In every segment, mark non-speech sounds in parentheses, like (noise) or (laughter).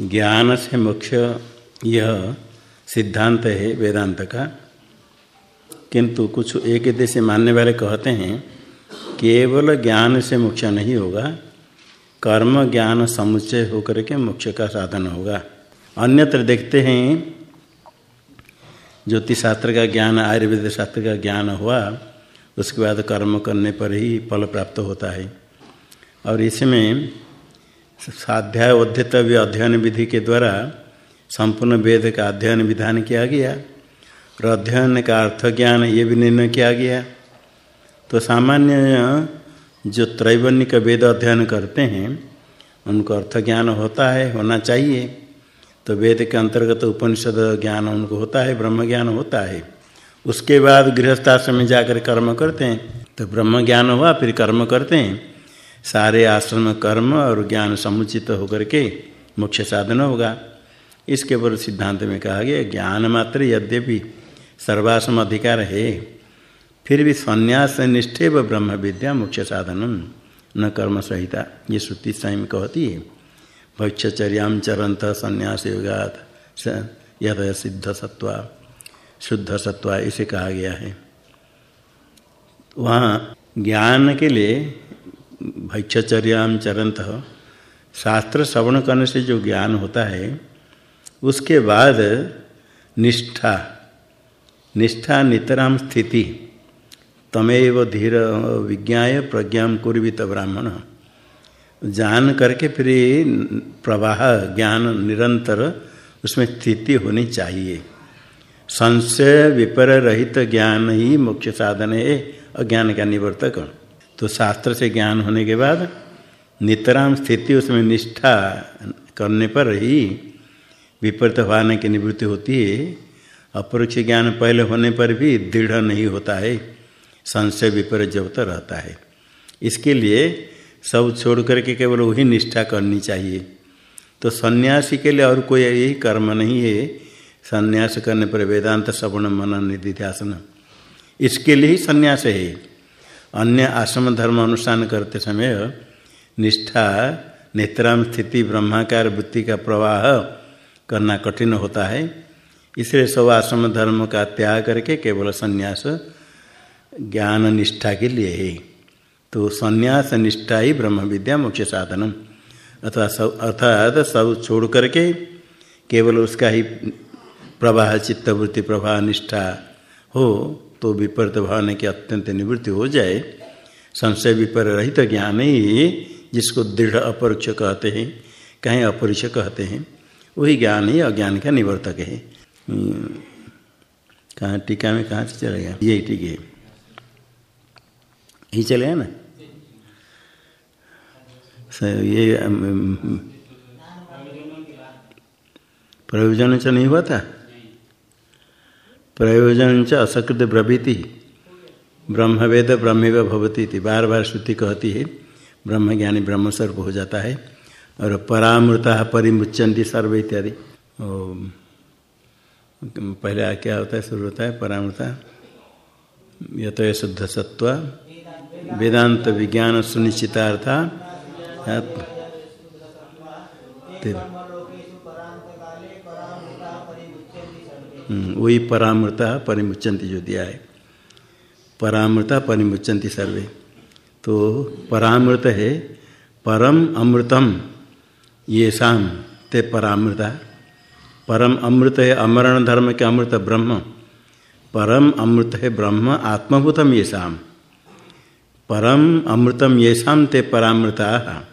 ज्ञान से मुख्य यह सिद्धांत है वेदांत का। किंतु कुछ एक देश मानने वाले कहते हैं, केवल ज्ञान से मोक्ष नहीं होगा, कर्म ज्ञान समुच्चय होकर के मोक्ष का साधन होगा। अन्यत्र देखते हैं ज्योतिष शास्त्र का ज्ञान, आयुर्वेद शास्त्र का ज्ञान हुआ, उसके बाद कर्म करने पर ही फल प्राप्त होता है। और इसमें स्वाध्याय अध्यतव्य अध्ययन विधि के द्वारा संपूर्ण वेद का अध्ययन विधान किया गया। और अध्ययन का अर्थ ज्ञान ये भी निर्णय किया गया। तो सामान्य जो त्रैवण्य वेद अध्ययन करते हैं, उनको अर्थ ज्ञान होता है, होना चाहिए। तो वेद के अंतर्गत उपनिषद ज्ञान उनको होता है, ब्रह्म ज्ञान होता है। उसके बाद गृहस्थाश्रम में जाकर कर्म करते हैं। तो ब्रह्म ज्ञान हुआ, फिर कर्म करते हैं। सारे आश्रम कर्म और ज्ञान समुचित होकर के मुख्य साधन होगा। इसके ऊपर सिद्धांत में कहा गया ज्ञान मात्र यद्यपि सर्वाश्रम अधिकार है, फिर भी संन्यास निष्ठे व ब्रह्म विद्या मुख्य साधन न कर्म संहिता। ये श्रुति स्वयं कहती है भक्षचर्याम चरंत संन्यास योगात यद सिद्ध सत्वा, शुद्ध सत्वा इसे कहा गया है। वहाँ ज्ञान के लिए भक्षचर्याम चरंत, शास्त्र श्रवण करने से जो ज्ञान होता है, उसके बाद निष्ठा निष्ठा नितराम स्थिति, तमेव धीर विज्ञा प्रज्ञा कुर्वित ब्राह्मण। जान करके फिर प्रवाह, ज्ञान निरंतर, उसमें स्थिति होनी चाहिए। संशय विपर रहित ज्ञान ही मुख्य साधन है, अज्ञान का निवर्तक। तो शास्त्र से ज्ञान होने के बाद नितराम स्थिति उसमें निष्ठा करने पर ही विपरीत होने की निवृत्ति होती है। अपरोक्ष ज्ञान पहले होने पर भी दृढ़ नहीं होता है। संशय विपरीत जब तक रहता है। इसके लिए सब छोड़ करके केवल वही निष्ठा करनी चाहिए। तो सन्यासी के लिए और कोई यही कर्म नहीं है। सन्यास करने पर वेदांत श्रवण मनन निधि निधिध्यासन। इसके लिए ही संन्यास है। अन्य आश्रम धर्म अनुष्ठान करते समय निष्ठा, नेत्राम स्थिति, ब्रह्माकार वृत्ति का प्रवाह करना कठिन होता है। इसलिए सब आश्रम धर्म का त्याग करके केवल संन्यास, ज्ञान निष्ठा के लिए है। तो संन्यास, निष्ठा ही ब्रह्म विद्या मुख्य साधनम अथवा सब, अर्थात सब छोड़ करके केवल उसका ही प्रवाह, चित्तवृत्ति, प्रवाह, निष्ठा हो तो विपरीत भावना की अत्यंत निवृत्ति हो जाए, संशय विपर रहित तो ज्ञान ही जिसको दृढ़ अपरोक्ष कहते हैं, कहीं अपरिक्ष कहते हैं, वही ज्ञान ही अज्ञान का निवर्तक है। कहाँ टीका में कहाँ से चलेगा यही टीके। यही चलेगा ना? ये प्रयोजन से नहीं हुआ था? प्रयोजन च असकृत ब्रवीति ब्रह्मवेद ब्रह्मेव भवती बार बार श्रुति कहती है। ब्रह्म ज्ञानी ब्रह्म सर्व हो जाता है। और परामृता परिमुच्यंती सर्व इत्यादि। पहले क्या होता है? शुरू होता है परामृता। यत शुद्ध सत्व वेदांत विज्ञान सुनिश्चितार्था। वही परामृता परिमुचंती जो दिया है। परामृता परिमुचंती सर्वे। तो परामृत है, परम अमृतम, ये शाम ते परामृता। परम अमृत है अमरण धर्म के अमृत ब्रह्म। परम अमृत है ब्रह्म, आत्मभूतम ये शाम परम अमृतम ये शाम ते परामृता।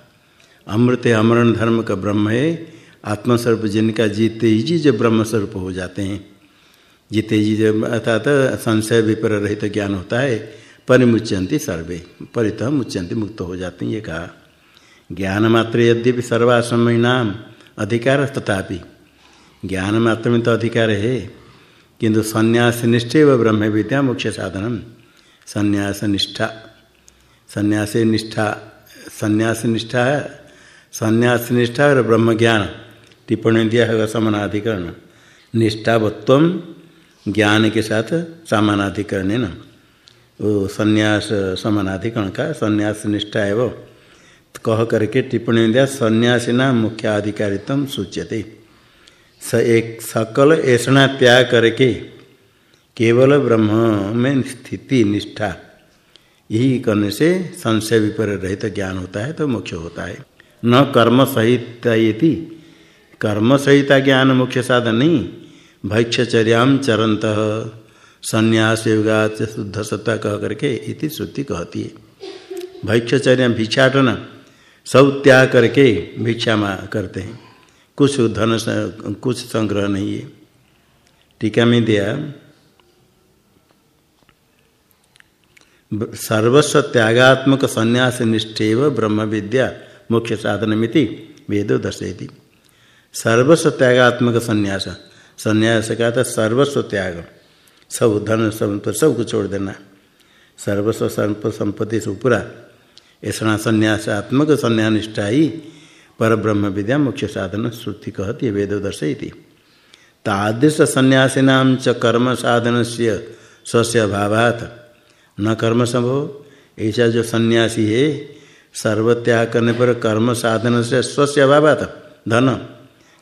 अमृत अमरण धर्म का ब्रह्म है, आत्मस्वरूप जिनका जीते ही जी जो ब्रह्मस्वरूप हो जाते हैं। जीते जी जब अर्थात संशय विपर रहित तो ज्ञान होता है, परिमुच्यंती सर्वे, परित मुच्यंती मुक्त हो जाते हैं, ये कहा। ज्ञान मात्र यद्यपि सर्वाश्रम नाम अधिकार तथापि, ज्ञान मात्र में तो अधिकार है, किंतु संन्यास निष्ठे व ब्रह्म विद्या मुख्य साधनम, संन्यास निष्ठा संन्यास निष्ठा संन्यास निष्ठा संन्यास निष्ठा और ब्रह्म ज्ञान, टिप्पणी दिया है समानाधिकरण निष्ठावत्व ज्ञान के साथ समानाधिकरण है ना वो संन्यास, समानाधिकरण का संन्यास निष्ठा है वो कह करके टिप्पणी दिया सन्यासी नाम मुख्य अधिकारित्व सूच्यते। स एक सकल ऐसा त्याग करके केवल ब्रह्म में स्थिति निष्ठा, यही करने से संशय विपर रहित तो ज्ञान होता है तो मोक्ष होता है। न कर्म सहित कर्म सहिता ज्ञान मुख्य साधन नहीं भैक्षचर्याम चरंत संन्यास योगा शुद्ध सत्ता कह करके इति श्रुति कहती है। भैक्षचर्या भिक्षाटन सब त्याग करके भिक्षा करते हैं। कुछ धन कुछ संग्रह नहीं है। टीका में दिया, सर्वस्व त्यागात्मक संन्यास निष्ठेव ब्रह्म विद्या मुख्य साधन मिति वेदो दर्शयति। सर्वस्व त्यागात्मक संन्यास संन्यास का था सर्वस्व त्याग सब धन, सब तो सब कुछ छोड़ देना। सर्वस्व सर्प संपत्ति से उपरा ऐसा संन्यासात्मक संन्यास निष्ठा ही पर ब्रह्म विद्या मुख्य साधन श्रुति कहती वेद दर्शयती। तादृश संन्यासीनाम च कर्म साधन से स्वस्य न कर्म संभव। ऐसा जो सन्यासी है, सर्वत्याग करने पर कर्म साधन से स्वस्य अभावात। धन।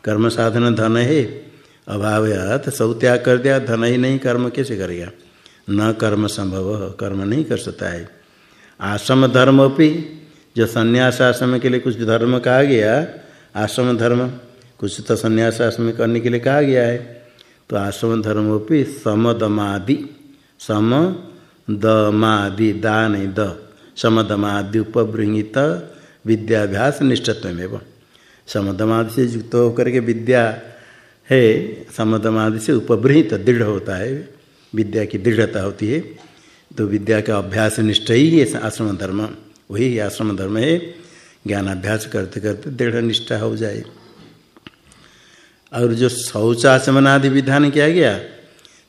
कर्म साधन धन है। अभाव तो सब त्याग कर दिया, धन ही नहीं, कर्म कैसे करेगा न कर्म संभव, कर्म नहीं कर सकता है। आश्रम धर्म भी, जो संन्यास आश्रम के लिए कुछ धर्म कहा गया, आश्रम धर्म, कुछ तो संन्यास आश्रम करने के लिए कहा गया है। तो आश्रम धर्म भी समदमादि, सम दमादि दान द, समदमादि उपबृंगित विद्याभ्यास निष्ठत्व एवं समदमादि से युक्त होकर के विद्या है समदमादि से उपबृहित, दृढ़ होता है, विद्या की दृढ़ता होती है। तो विद्या का अभ्यास निष्ठ ही है आश्रम धर्म, वही आश्रम धर्म है। ज्ञान अभ्यास करते करते दृढ़ निष्ठा हो जाए। और जो शौचाचमनादि विधान किया गया,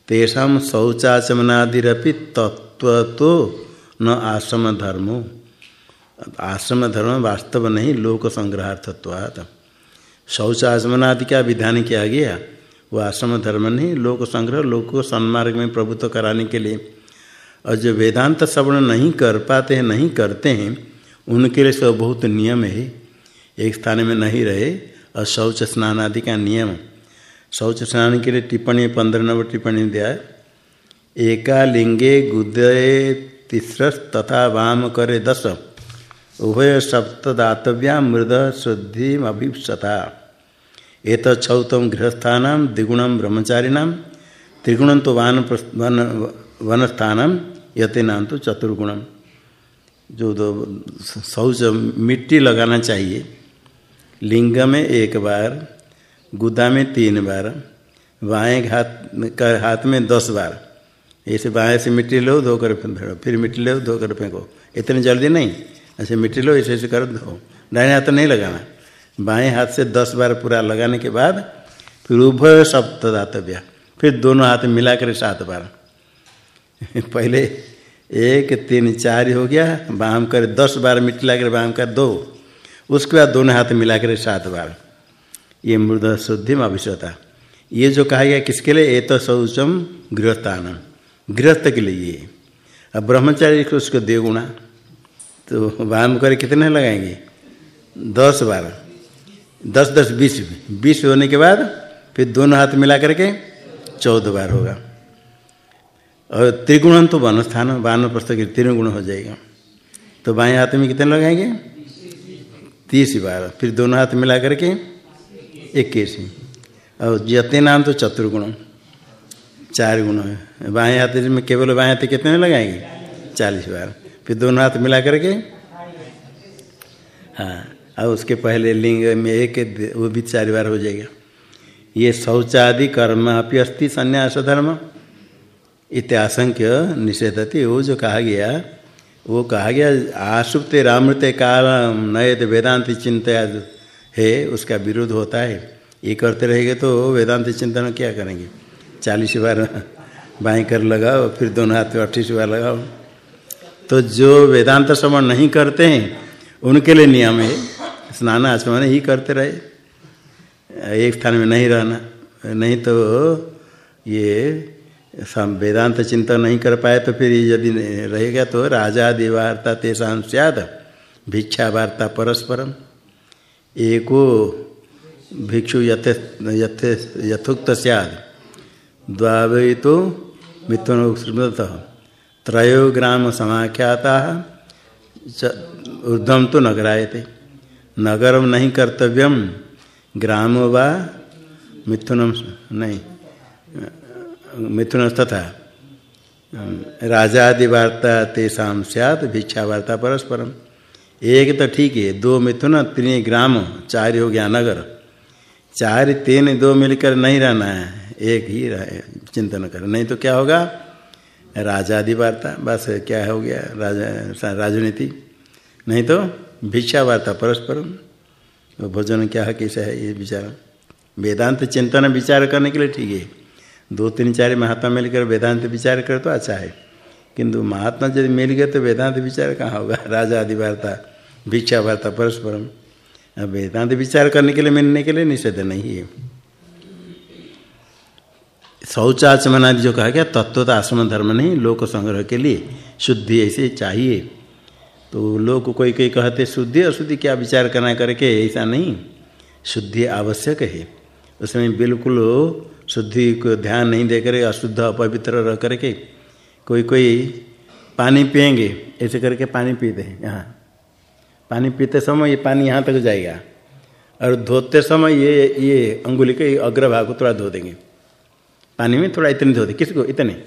तेषा शौचाचमनादिरपि तत्व तो न आश्रम धर्मो। आश्रम धर्म वास्तव नहीं, लोक संग्रहार्थत्वात्। शौचाचमनादि का विधान किया गया? वो आश्रम धर्म नहीं, लोक संग्रह, लोक को सन्मार्ग में प्रभुत्व कराने के लिए। और जो वेदांत श्रवण नहीं कर पाते हैं, नहीं करते हैं, उनके लिए सब बहुत नियम है। एक स्थान में नहीं रहे, और शौच स्नान आदि का नियम। शौच स्नान के लिए टिप्पणी पंद्रह नंबर टिप्पणी दिया एका लिंगे गुदय तीसर तथा वाम करे दस। उभय सप्त दातव्या मृद शुद्धि अभिप्सता एत छौतम गृहस्थान द्विगुणम ब्रह्मचारिणां त्रिगुणम तो वान वन, वनस्थानम यते नाम तो चतुर्गुणम। जो दो, शौच मिट्टी लगाना चाहिए। लिंग में एक बार गुदा में तीन बार, बाएँ हाथ का हाथ में दस बार। ऐसे बाएँ से मिट्टी लो धो कर फेंको फिर मिट्टी लो धो कर फेंको इतनी जल्दी नहीं? ऐसे मिट्टी लो, ऐसे ऐसे कर धो दाहिने हाथ नहीं लगाना। बाएँ हाथ से दस बार पूरा लगाने के बाद फिर उभय सप्त दातव्य। फिर दोनों हाथ मिलाकर सात बार। (laughs) पहले एक, तीन, चार हो गया, बाम कर दस बार मिट्टी लाकर बाम कर दो। उसके बाद दोनों हाथ मिलाकर सात बार। ये मृद शुद्धि में अभिषता ये जो कहा गया किसके लिए? ये तो शौचम गृहस्थान गृहस्थ के लिए ये। अब ब्रह्मचारी को उसको दे गुणा तो वाम कर कितने लगाएँगे? दस बार। दस दस, बीस बीस होने के बाद फिर दोनों हाथ मिला करके चौदह बार होगा। और त्रिगुण तो वन स्थान वान प्रस्थ के त्रिगुण हो जाएगा। तो बाएँ हाथ में कितने लगाएँगे तीस बार। फिर दोनों हाथ मिला करके इक्कीस। और जते नाम तो चतुर्गुण। चार गुण है। बाएँ हाथ में केवल बाएँ हाथ कितने लगाएँगे चालीस बार। फिर दोनों हाथ मिला करके हाँ और उसके पहले लिंग में एक वो भी चार बार हो जाएगा। ये शौचादि कर्म अपनी अस्थि संन्यास धर्म। इत्याशंक्य निषेधती, वो जो कहा गया, वो कहा गया, आसुप्त रामृत काल नए वेदांत चिंता है, उसका विरोध होता है। ये करते रहेंगे तो वेदांत चिंतन क्या करेंगे? चालीस बार बाएँ कर लगाओ, फिर दोनों हाथ में अट्ठीस बार लगाओ। तो जो वेदांत श्रवण नहीं करते हैं, उनके लिए नियम है। स्नान आचमन ही करते रहे। एक स्थान में नहीं रहना। नहीं तो ये वेदांत चिंतन नहीं कर पाए तो फिर यदि रहेगा तो राजा, दिवार्ता तेषा सियाद भिक्षा, वार्ता, परस्परम। एको भिक्षु यथे यथे, यथोक्त सैद द्वावय तो मिथुन स्मृत त्रयो ग्राम समाख्याता। ऊर्धम तो नगराय थे नगरम नहीं कर्तव्यम, ग्राम व मिथुनम नहीं मिथुन तथा राजादि वार्ता तेषा सैत भिक्षा वार्ता परस्परम। एक तो ठीक है, दो मिथुन, तीन ग्राम, चार हो गया नगर। चार, तीन, दो मिलकर नहीं रहना है, एक ही रहे, चिंतन कर। नहीं तो क्या होगा? राजादि वार्ता बस क्या हो गया, राजा राजनीति। नहीं तो भिक्षा वार्ता परस्परम भोजन क्या है, कैसा है, ये विचार। वेदांत चिंतन विचार करने के लिए ठीक है। दो तीन चार महात्मा मिलकर वेदांत विचार कर तो अच्छा है। किंतु महात्मा यदि मिल गए तो वेदांत विचार कहाँ होगा? (laughs) राजा आदि वार्ता भिक्षा वार्ता परस्परम वेदांत विचार करने के लिए, मिलने के लिए निषेध नहीं है। शौचाचमन आदि जो कहा गया तत्व तो आश्रम धर्म नहीं, लोक संग्रह के लिए शुद्धि ऐसे चाहिए। तो लोग कोई कोई कहते, शुद्धि अशुद्धि क्या विचार करना करके? ऐसा नहीं। शुद्धि आवश्यक है। उसमें बिल्कुल शुद्धि को ध्यान नहीं देकर, अशुद्ध, अपवित्र रह करके कोई कोई पानी पियेंगे, ऐसे करके पानी पीते हैं। यहाँ पानी पीते समय ये पानी यहाँ तक जाएगा। और धोते समय ये ये अंगुली के अग्रभाग को थोड़ा धो देंगे। पानी में थोड़ा इतने धो दे। किसको? इतने।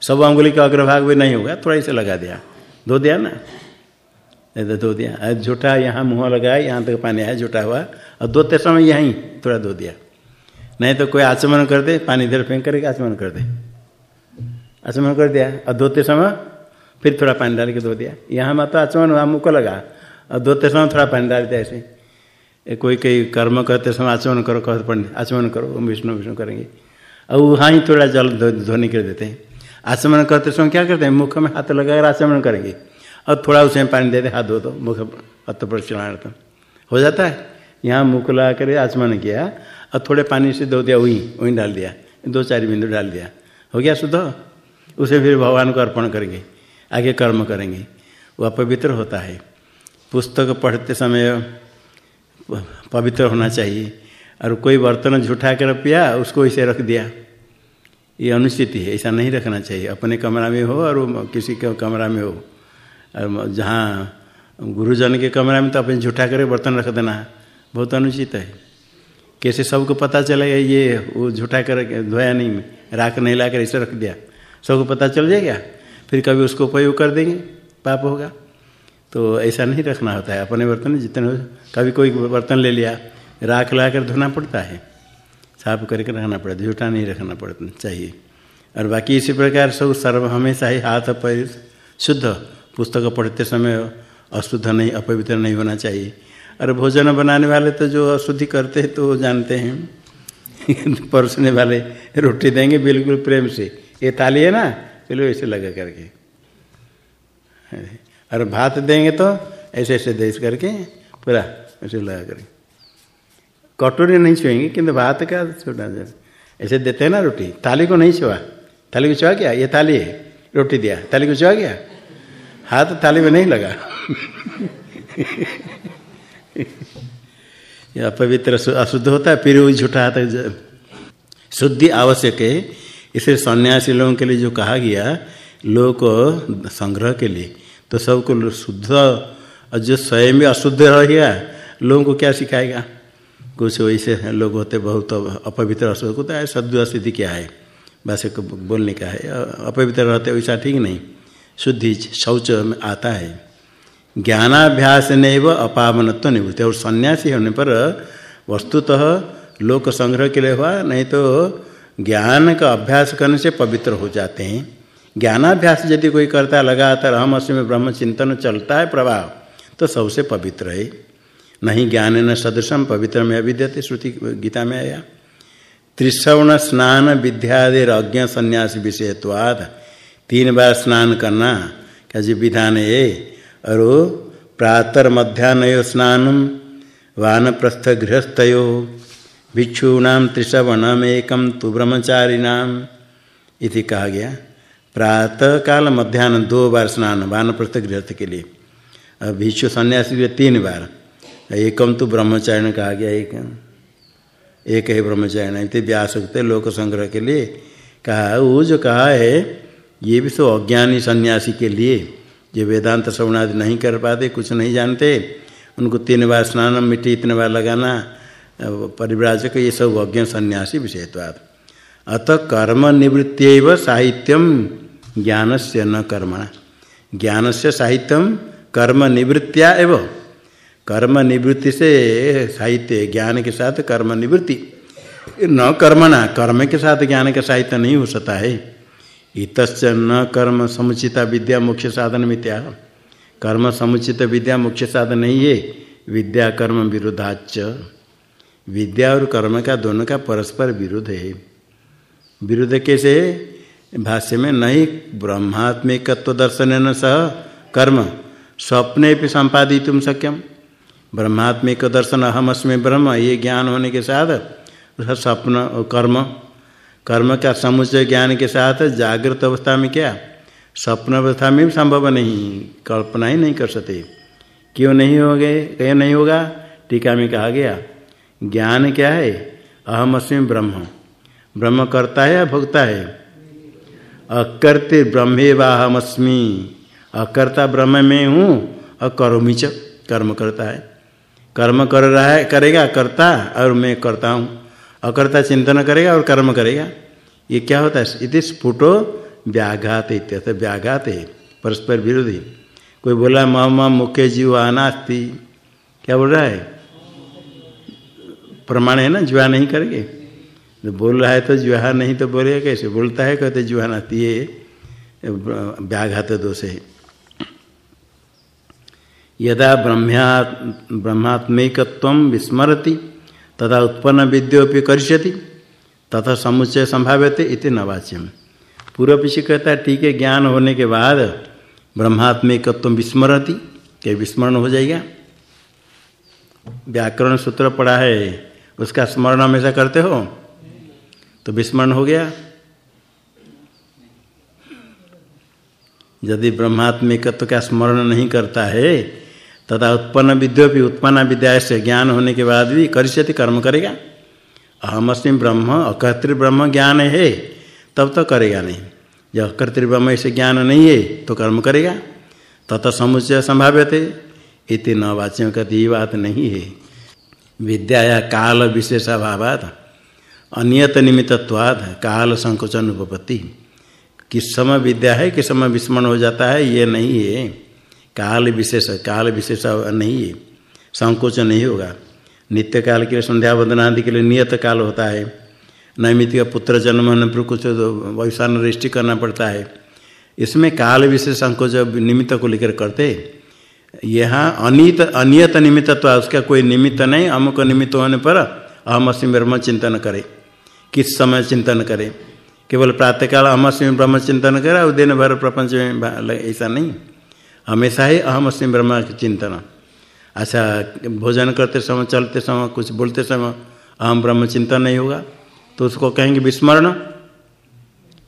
सब अंगुली का अग्रभाग भी नहीं होगा, थोड़ा इसे लगा दिया। धो दिया ना। ऐसा धो दिया। झूठा यहाँ मुँह लगाया, यहाँ तक पानी आया, झूठा हुआ। और धोते समय यहीं थोड़ा धो दिया। नहीं तो कोई आचमन कर दे, पानी इधर फेंक करके आचमन कर दे। आचमन कर दिया। और धोते समय फिर थोड़ा पानी डाल के धो दिया। यहाँ मत आचमन हुआ, मुँह को लगा। और धोते समय थोड़ा पानी डाल दिया ऐसे। कोई कोई कर्म करते समय आचमन करो, कह पंडित आचमन करो विष्णु विष्णु करेंगे। और वहाँ ही थोड़ा जल धोने के देते हैं। आचमन करते समय क्या करते हैं? मुख में हाथ लगाकर आचमन करेंगे। और थोड़ा उसमें पानी दे दे, हाथ धो दो, मुख हथ पर चलाना हो जाता है? यहाँ मुख ला कर आचमन किया और थोड़े पानी से धो दिया, वहीं वहीं डाल दिया, दो चार बिंदु डाल दिया। हो गया शुद्ध? उसे फिर भगवान को अर्पण करेंगे, आगे कर्म करेंगे। वह पवित्र होता है। पुस्तक पढ़ते समय पवित्र होना चाहिए। और कोई बर्तन झूठा कर पिया, उसको इसे रख दिया। ये अनुस्थिति है ऐसा नहीं रखना चाहिए। अपने कमरा में हो और किसी के कमरा में हो। जहाँ गुरुजन के कमरा में तो अपने झूठा कर बर्तन रख देना बहुत अनुचित है। कैसे सबको पता चलेगा ये वो झूठा कर, धोया नहीं, राख नहीं ला कर इसे रख दिया? सबको पता चल जाएगा? फिर कभी उसको उपयोग कर देंगे? पाप होगा। तो ऐसा नहीं रखना होता है। अपने बर्तन जितने कभी कोई बर्तन ले लिया, राख ला कर धोना पड़ता है। साफ़ करके रखना पड़ता झूठा नहीं रखना पड़ता, चाहिए। और बाकी इसी प्रकार सब सर्व हमेशा ही हाथ पैर शुद्ध पुस्तक पढ़ते समय अशुद्ध नहीं, अपवित्र नहीं होना चाहिए। और भोजन बनाने वाले तो जो अशुद्धि करते हैं तो जानते हैं। (laughs) परोसने वाले रोटी देंगे बिल्कुल प्रेम से। ये ताली है ना? चलो ऐसे लगा करके। और भात देंगे तो ऐसे ऐसे देश करके, पूरा ऐसे लगा करके। कटोरी नहीं छुएँगे, किंतु भात का छोटा ऐसे देते हैं ना रोटी। थाली को नहीं छुआ। थाली को छुआ गया ये थाली है। रोटी दिया। थाली को छुआ गया हाथ थाली में नहीं लगा। या पवित्र अशुद्ध होता है, फिर वही झूठा हाथ शुद्धि आवश्यक है। इसलिए सन्यासी लोगों के लिए जो कहा गया, लोग संग्रह के लिए। तो सबको शुद्ध और जो स्वयं भी अशुद्ध रह गया, लोगों को क्या सिखाएगा? कुछ वैसे लोग होते बहुत अपवित्र अशुद्ध। होता है सद्य स्थिति क्या है? वैसे बोलने का है। अपवित्र रहते वैसा ठीक नहीं। शुद्धि शौच में आता है। ज्ञानाभ्यास नैव अपावनत्व निवृत्ति। और सन्यासी होने पर वस्तुतः लोक संग्रह के लिए हुआ, नहीं तो ज्ञान का अभ्यास करने से पवित्र हो जाते हैं। ज्ञानाभ्यास यदि कोई करता है लगातार हम में ब्रह्म चिंतन चलता है प्रभाव तो सबसे पवित्र है। नहीं, ज्ञान न सदृशम, पवित्र में अविद्यते, श्रुति गीता में आया। त्रिश्रवण स्नान विद्यादि अज्ञ संन्यास विषयत्वाद तीन बार स्नान करना। क्या जी विधान है और प्रातर मध्यान्ह स्नान वानप्रस्थ गृहस्थयो, भिक्षूणाम त्रिशवनम एकम तो ब्रह्मचारिणाम। इति कहा गया। प्रातः काल मध्यान्ह दो बार स्नान, वानप्रस्थ गृहस्थ के लिए। और भिक्षु सन्यासी के तीन बार। एकम तो ब्रह्मचारण कहा गया, एक। एक ही ब्रह्मचारण। इतने व्यास लोक संग्रह के लिए कहा वो जो कहा है ये भी तो अज्ञानी सन्यासी के लिए, जो वेदांत श्रवणादि नहीं कर पाते, कुछ नहीं जानते, उनको तीन बार स्नान मिट्टी, इतने बार लगाना परिव्राजक, ये सब अज्ञ सन्यासी विषयत्वाद अतः कर्म निवृत्ति साहित्यम से न कर्मणा से साहित्यम कर्म निवृत्तिया एव। कर्म निवृत्ति से साहित्य, ज्ञान के साथ कर्म निवृत्ति। न कर्मणा कर्म के साथ ज्ञान का साहित्य नहीं हो सकता है। इत न कर्म समुचिता विद्या मुख्य साधन मित्या कर्म समुचित विद्या मुख्य साधन नहीं है। विद्या कर्म विरोधाच विद्या और कर्म का दोनों का परस्पर विरुद्ध है। विरुद्ध कैसे भाष्य में नहीं ब्रह्मात्मिकत्व दर्शन सह कर्म, स्वप्ने भी संपादित सक्यम ब्रह्मात्मिक दर्शन अहमअस्मी ब्रह्म, ये ज्ञान होने के साथ स्वप्न कर्म कर्म का समुचय ज्ञान के साथ जागृत अवस्था में क्या? स्वप्न अवस्था में भी संभव नहीं। कल्पना ही नहीं कर सकते क्यों नहीं हो गए? क्यों नहीं होगा? टीका में कहा गया, ज्ञान क्या है? अहम अस्मि ब्रह्म। ब्रह्म करता है या भोगता है? अकर्ते ब्रह्मे वाहमस्मी अकर्ता ब्रह्म में हूँ और करोमी च कर्म करता है। कर्म कर रहा है, करेगा करता और मैं करता हूँ। अकर्ता चिंतन करेगा और कर्म करेगा। ये क्या होता है? इति स्फुटो व्याघात इत्यर्थ, व्याघात है परस्पर विरोधी। कोई बोला मम मुख्य जीव अनास्ति। क्या बोल रहा है? प्रमाण है ना जुआ नहीं करेंगे? तो बोल रहा है तो जुहा नहीं तो बोलेगा कैसे? बोलता है, कहते जुआ नाती है व्याघात दोष है। यदा ब्रह्म्या, ब्रह्मात्मिकत्व विस्मरती। तथा उत्पन्न विद्योपि करिष्यति, तथा समुच्चय संभाव्यते इति नवाच्यम पूर्व पीछे कहता है, ठीक है, ज्ञान होने के बाद ब्रह्मात्मिकत्व विस्मरती क्या विस्मरण हो जाएगा। व्याकरण सूत्र पढ़ा है, उसका स्मरण हमेशा करते हो? तो विस्मरण हो गया। यदि ब्रह्मात्मिकत्व का स्मरण नहीं करता है तथा उत्पन्न विद्यो भी उत्पन्न विद्या से ज्ञान होने के बाद भी करिष्यति कर्म करेगा। अहमअस्मी ब्रह्म अकर्तृ ब्रह्म ज्ञान है, तब तो करेगा नहीं। जब अकर्तृ ब्रह्म ऐसे ज्ञान नहीं है तो कर्म करेगा। तथा समुचय संभाव्य थे इति न वाच्यों का ये बात नहीं है। विद्या या काल विशेषाभावाद अनियत निमित्तवाद काल संकोचन उपपत्ति। किस समय विद्या है, किस समय विस्मरण हो जाता है, ये नहीं है। काल विशेष काल विशेष नहीं है। संकोच नहीं होगा। नित्य काल के लिए संध्या वंदना आदि के लिए नियत काल होता है। नैमित का पुत्र जन्म होने पर कुछ वैशान रजिस्ट्री करना पड़ता है। इसमें काल विशेष संकोच निमित्त को लेकर करते। यहाँ अनित, अनियत निमित्त उसका कोई निमित्त नहीं, अमुक निमित्त होने पर अहम अस्मी ब्रह्म चिंतन करे। किस समय चिंतन करे? केवल प्रातःकाल अहम अस्मी ब्रह्म चिंतन करे और दिन भर प्रपंच में ऐसा नहीं। हमेशा ही अहम अस्मि ब्रह्म चिंतन। अच्छा भोजन करते समय, चलते समय, कुछ बोलते समय अहम ब्रह्म चिंतन नहीं होगा। तो उसको कहेंगे विस्मरण।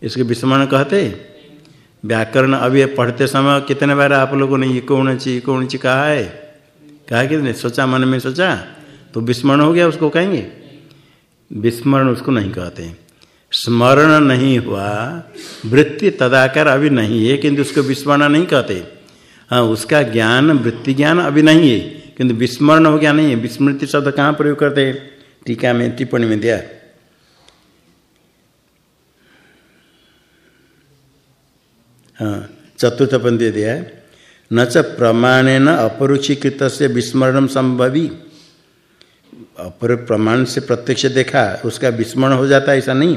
इसके विस्मरण कहते व्याकरण अभी पढ़ते समय कितने बार आप लोगों ने ये कौन ची कौन ची कहा है? कहा कितने सोचा, मन में सोचा? तो विस्मरण हो गया उसको कहेंगे। विस्मरण उसको नहीं कहते स्मरण नहीं हुआ, वृत्ति तदाकार अभी नहीं है, किंतु उसको विस्मरण नहीं कहते। हाँ उसका ज्ञान, वृत्ति ज्ञान अभी नहीं है। किंतु विस्मरण हो गया नहीं है। विस्मृति शब्द कहाँ प्रयोग करते हैं? टीका में, टिप्पणी में दिया। हाँ चतुर्थ पंथी दिया न च प्रमाण प्रमाणेन अपरुचीकृत से विस्मरण संभवी। अपर प्रमाण से प्रत्यक्ष देखा, उसका विस्मरण हो जाता है ऐसा नहीं।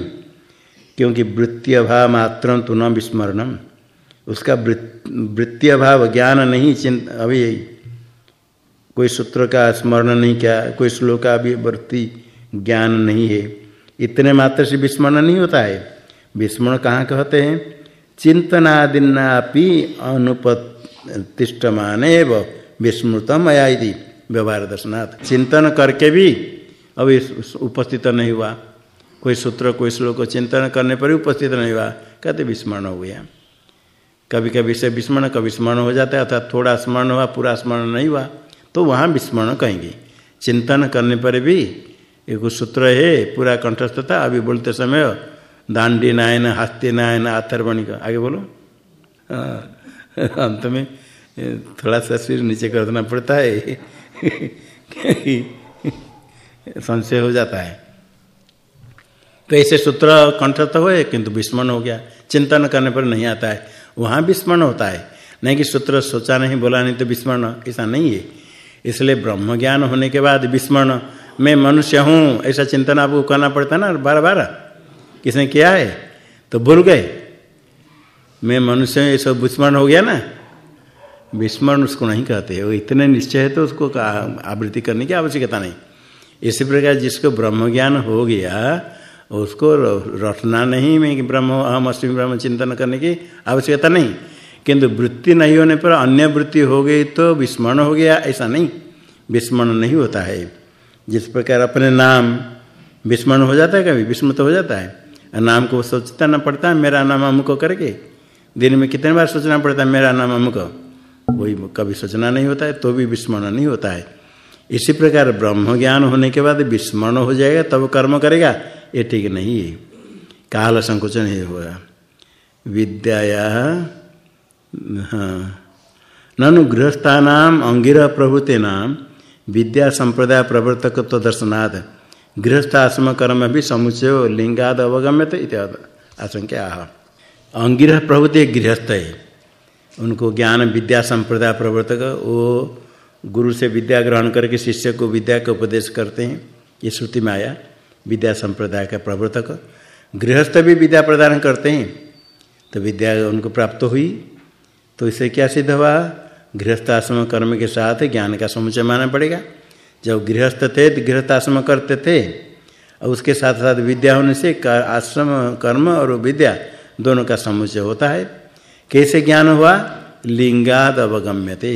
क्योंकि वृत्ति अभाव मात्र तो न विस्मरणम उसका वृत्ति अभाव ज्ञान नहीं चिंत अभी कोई सूत्र का स्मरण नहीं किया, कोई श्लोक का भी वृत्ति ज्ञान नहीं है। इतने मात्र से विस्मरण नहीं होता है। विस्मरण कहाँ कहते हैं? चिंतनादिनापि अनुपतिष्ठमान विस्मृतम अया व्यवहार दर्शनाथ चिंतन करके भी अभी उपस्थित नहीं हुआ। कोई सूत्र, कोई श्लोक चिंतन करने पर भी उपस्थित नहीं हुआ। कहते विस्मरण हो गया। कभी कभी से विस्मरण, कभी स्मरण हो जाता है, अर्थात थोड़ा स्मरण हुआ, पूरा स्मरण नहीं हुआ तो वहाँ विस्मरण कहेंगे। चिंतन करने पर भी एक सूत्र है, पूरा कंठस्थ था अभी बोलते समय दांडी नायन, हास्ते नायन आथर्वणी का आगे बोलो। अंत में थोड़ा सा सिर नीचे कर देना पड़ता है। संशय हो जाता है। तो ऐसे सूत्र कंठस्थ हुए, किंतु विस्मरण हो गया। चिंतन करने पर नहीं आता है। वहाँ विस्मरण होता है। नहीं कि सूत्र सोचा नहीं, बोला नहीं तो विस्मरण ऐसा नहीं है। इसलिए ब्रह्म ज्ञान होने के बाद विस्मरण, मैं मनुष्य हूँ, ऐसा चिंतन आपको करना पड़ता है ना बार बार किसने किया है? तो भूल गए। मैं मनुष्य ये सब विस्मरण हो गया ना। विस्मरण उसको नहीं कहते वो इतने निश्चय है तो उसको आवृत्ति करने की आवश्यकता नहीं। इसी प्रकार जिसको ब्रह्म ज्ञान हो गया उसको रटना नहीं, मैं ब्रह्म अहम अस्मी ब्रह्म चिंतन करने की आवश्यकता नहीं। किंतु वृत्ति नहीं होने पर अन्य वृत्ति हो गई तो विस्मरण हो गया, ऐसा नहीं। विस्मरण नहीं होता है। जिस प्रकार अपने नाम विस्मरण हो जाता है, कभी विस्मृत हो जाता है। नाम को सोचता ना पड़ता है मेरा नाम अमुक करके। दिन में कितने बार सोचना पड़ता है, मेरा नाम अमुक। वही कभी सोचना नहीं होता है तो भी विस्मरण नहीं होता है। इसी प्रकार ब्रह्म ज्ञान होने के बाद विस्मरण हो जाएगा, तब कर्म करेगा। ये ठीक नहीं है। काल संकोचन ही होगा विद्याया हाँ। ननु गृहस्थानाम अंगिरह प्रभुते नाम। विद्या संप्रदाय प्रवर्तक तो दर्शनाद। गृहस्थाश्रम कर्म भी समुचय लिंगाद अवगम्यत इत्यादि। आशंका अंगिरह प्रभुति गृहस्थ है। उनको ज्ञान, विद्या संप्रदाय प्रवर्तक वो गुरु से विद्या ग्रहण करके शिष्य को विद्या का उपदेश करते हैं। ये श्रुति में आया। विद्या संप्रदाय का प्रवर्तक। गृहस्थ भी विद्या प्रदान करते हैं तो विद्या उनको प्राप्त हुई। तो इससे क्या सिद्ध हुआ? गृहस्थ आश्रम कर्म के साथ ज्ञान का समुचय मानना पड़ेगा। जब गृहस्थ थे तो गृहस्थ आश्रम करते थे, और उसके साथ साथ विद्या होने से आश्रम, कर्म और विद्या दोनों का समुचय होता है। कैसे ज्ञान हुआ? लिंगाद अवगम्यते।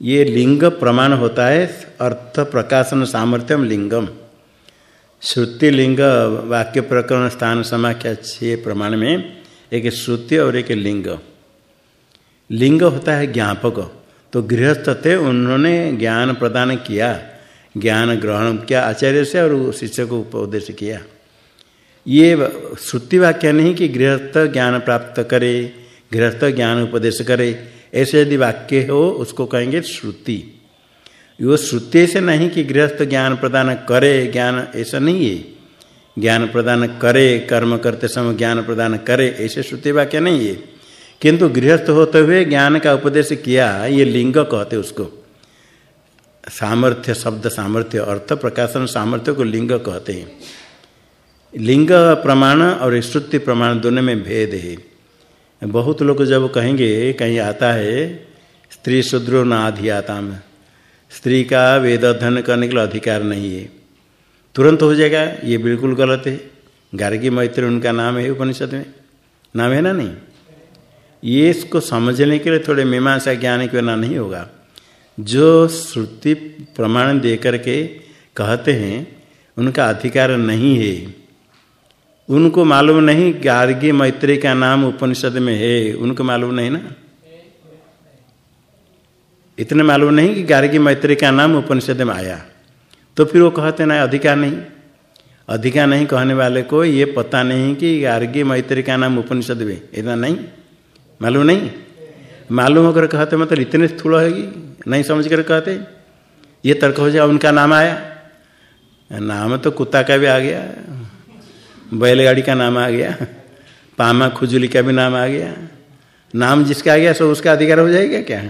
ये लिंग प्रमाण होता है, अर्थ प्रकाशन सामर्थ्यम लिंगम। श्रुति लिंग वाक्य प्रकरण स्थान समाख्या छः प्रमाण में एक श्रुति और एक लिंग लिंग होता है ज्ञापक तो गृहस्थ थे उन्होंने ज्ञान प्रदान किया ज्ञान ग्रहण किया आचार्य से और शिष्य को उपदेश किया ये श्रुति वाक्य नहीं कि गृहस्थ ज्ञान प्राप्त करे गृहस्थ ज्ञान उपदेश करे ऐसे यदि वाक्य हो उसको कहेंगे श्रुति वो श्रुति से नहीं कि गृहस्थ ज्ञान प्रदान करे, ज्ञान ऐसा नहीं है। ज्ञान प्रदान करे, कर्म करते समय ज्ञान प्रदान करे, ऐसे श्रुति वाक्य नहीं है। किंतु गृहस्थ होते हुए ज्ञान का उपदेश किया, ये लिंग कहते उसको। सामर्थ्य, शब्द सामर्थ्य, अर्थ, प्रकाशन सामर्थ्य को लिंग कहते हैं। लिंग प्रमाण और श्रुति प्रमाण दोनों में भेद है। बहुत लोग जब कहेंगे, कहीं आता है, स्त्री शूद्रो न आधियाता में स्त्री का वेद अध्ययन करने के लिए अधिकार नहीं है। तुरंत हो जाएगा, ये बिल्कुल गलत है। गार्गी मैत्री उनका नाम है उपनिषद में। नाम है ना नहीं? ये इसको समझने के लिए थोड़े मीमांसा ज्ञान के बिना नहीं होगा। जो श्रुति प्रमाण दे करके कहते हैं, उनका अधिकार नहीं है। उनको मालूम नहीं गार्गी मैत्री का नाम उपनिषद में है। उनको मालूम नहीं ना? इतने मालूम नहीं कि गार्गी मैत्री का नाम उपनिषद में आया। तो फिर वो कहते ना अधिकार नहीं। अधिकार नहीं कहने वाले को ये पता नहीं कि गार्गी मैत्री का नाम उपनिषद में। इतना नहीं? मालूम नहीं? मालूम होकर कहते मतलब इतने स्थूल होगी नहीं समझ कर कहते। ये तर्क हो जाए, उनका नाम आया। नाम तो कुत्ता का भी आ गया, बैलगाड़ी का नाम आ गया, पामा खुजली का भी नाम आ गया। नाम जिसका आ गया, सो उसका अधिकार हो जाएगा क्या?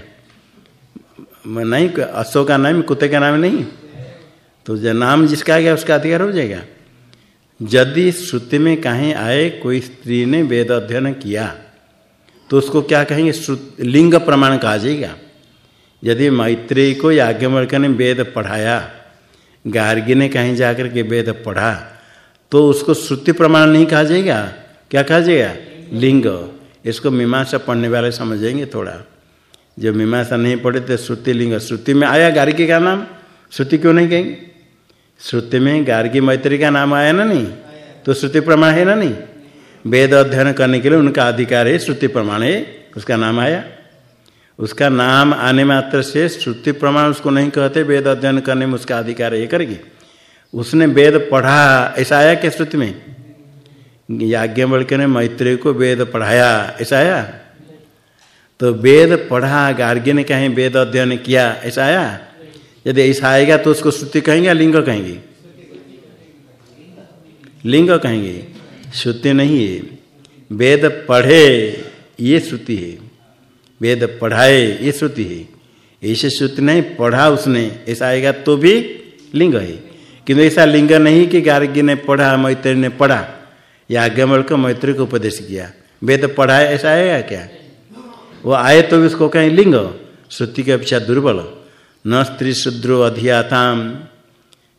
नहीं, अशोक का नाम, कुत्ते का नाम नहीं। तो जो नाम जिसका आ गया, उसका अधिकार हो जाएगा। यदि श्रुति में कहीं आए, कोई स्त्री ने वेद अध्ययन किया तो उसको क्या कहेंगे? लिंग प्रमाण कहा जाएगा। यदि मैत्री को याज्ञवल्क ने वेद पढ़ाया, गार्गी ने कहीं जाकर के वेद पढ़ा तो उसको श्रुति प्रमाण नहीं कहा जाएगा? क्या कहा जाएगा? लिंग। इसको मीमांसा पढ़ने वाले समझेंगे थोड़ा। जो मीमांसा नहीं पढ़े तो श्रुति लिंग। श्रुति में आया गार्गी का नाम? श्रुति क्यों नहीं कहेंगे? श्रुति में गार्गी मैत्री का नाम आया ना नहीं? तो श्रुति प्रमाण है ना नहीं? वेद अध्ययन करने के लिए उनका अधिकार है, श्रुति प्रमाण है, उसका नाम आया। उसका नाम आने मात्र से श्रुति प्रमाण उसको नहीं कहते, वेद अध्ययन करने में उसका अधिकार ये करेगी। उसने वेद पढ़ा, ऐसा आया क्या श्रुति में? याज्ञ याज्ञवल्क्य ने मैत्री को वेद पढ़ाया, ऐसा आया? तो वेद पढ़ा गार्ग्य ने कहीं, वेद अध्ययन किया, ऐसा आया? यदि ऐसा आएगा तो उसको श्रुति कहेंगे लिंग कहेंगे? लिंग कहेंगे। श्रुति नहीं है। वेद पढ़े, ये श्रुति है। वेद पढ़ाए, ये श्रुति है। ऐसे श्रुति नहीं, पढ़ा उसने, ऐसा आएगा तो भी लिंग है। किंतु ऐसा लिंग नहीं कि गार्गी ने पढ़ा, मैत्री ने पढ़ा, या आज्ञामल को मैत्री को उपदेश किया। वेद पढ़ाए, ऐसा आएगा क्या? वो आए तो भी उसको कहें लिंग, श्रुति के अपेक्षा दुर्बल। न स्त्री शूद्रो अधियाताम।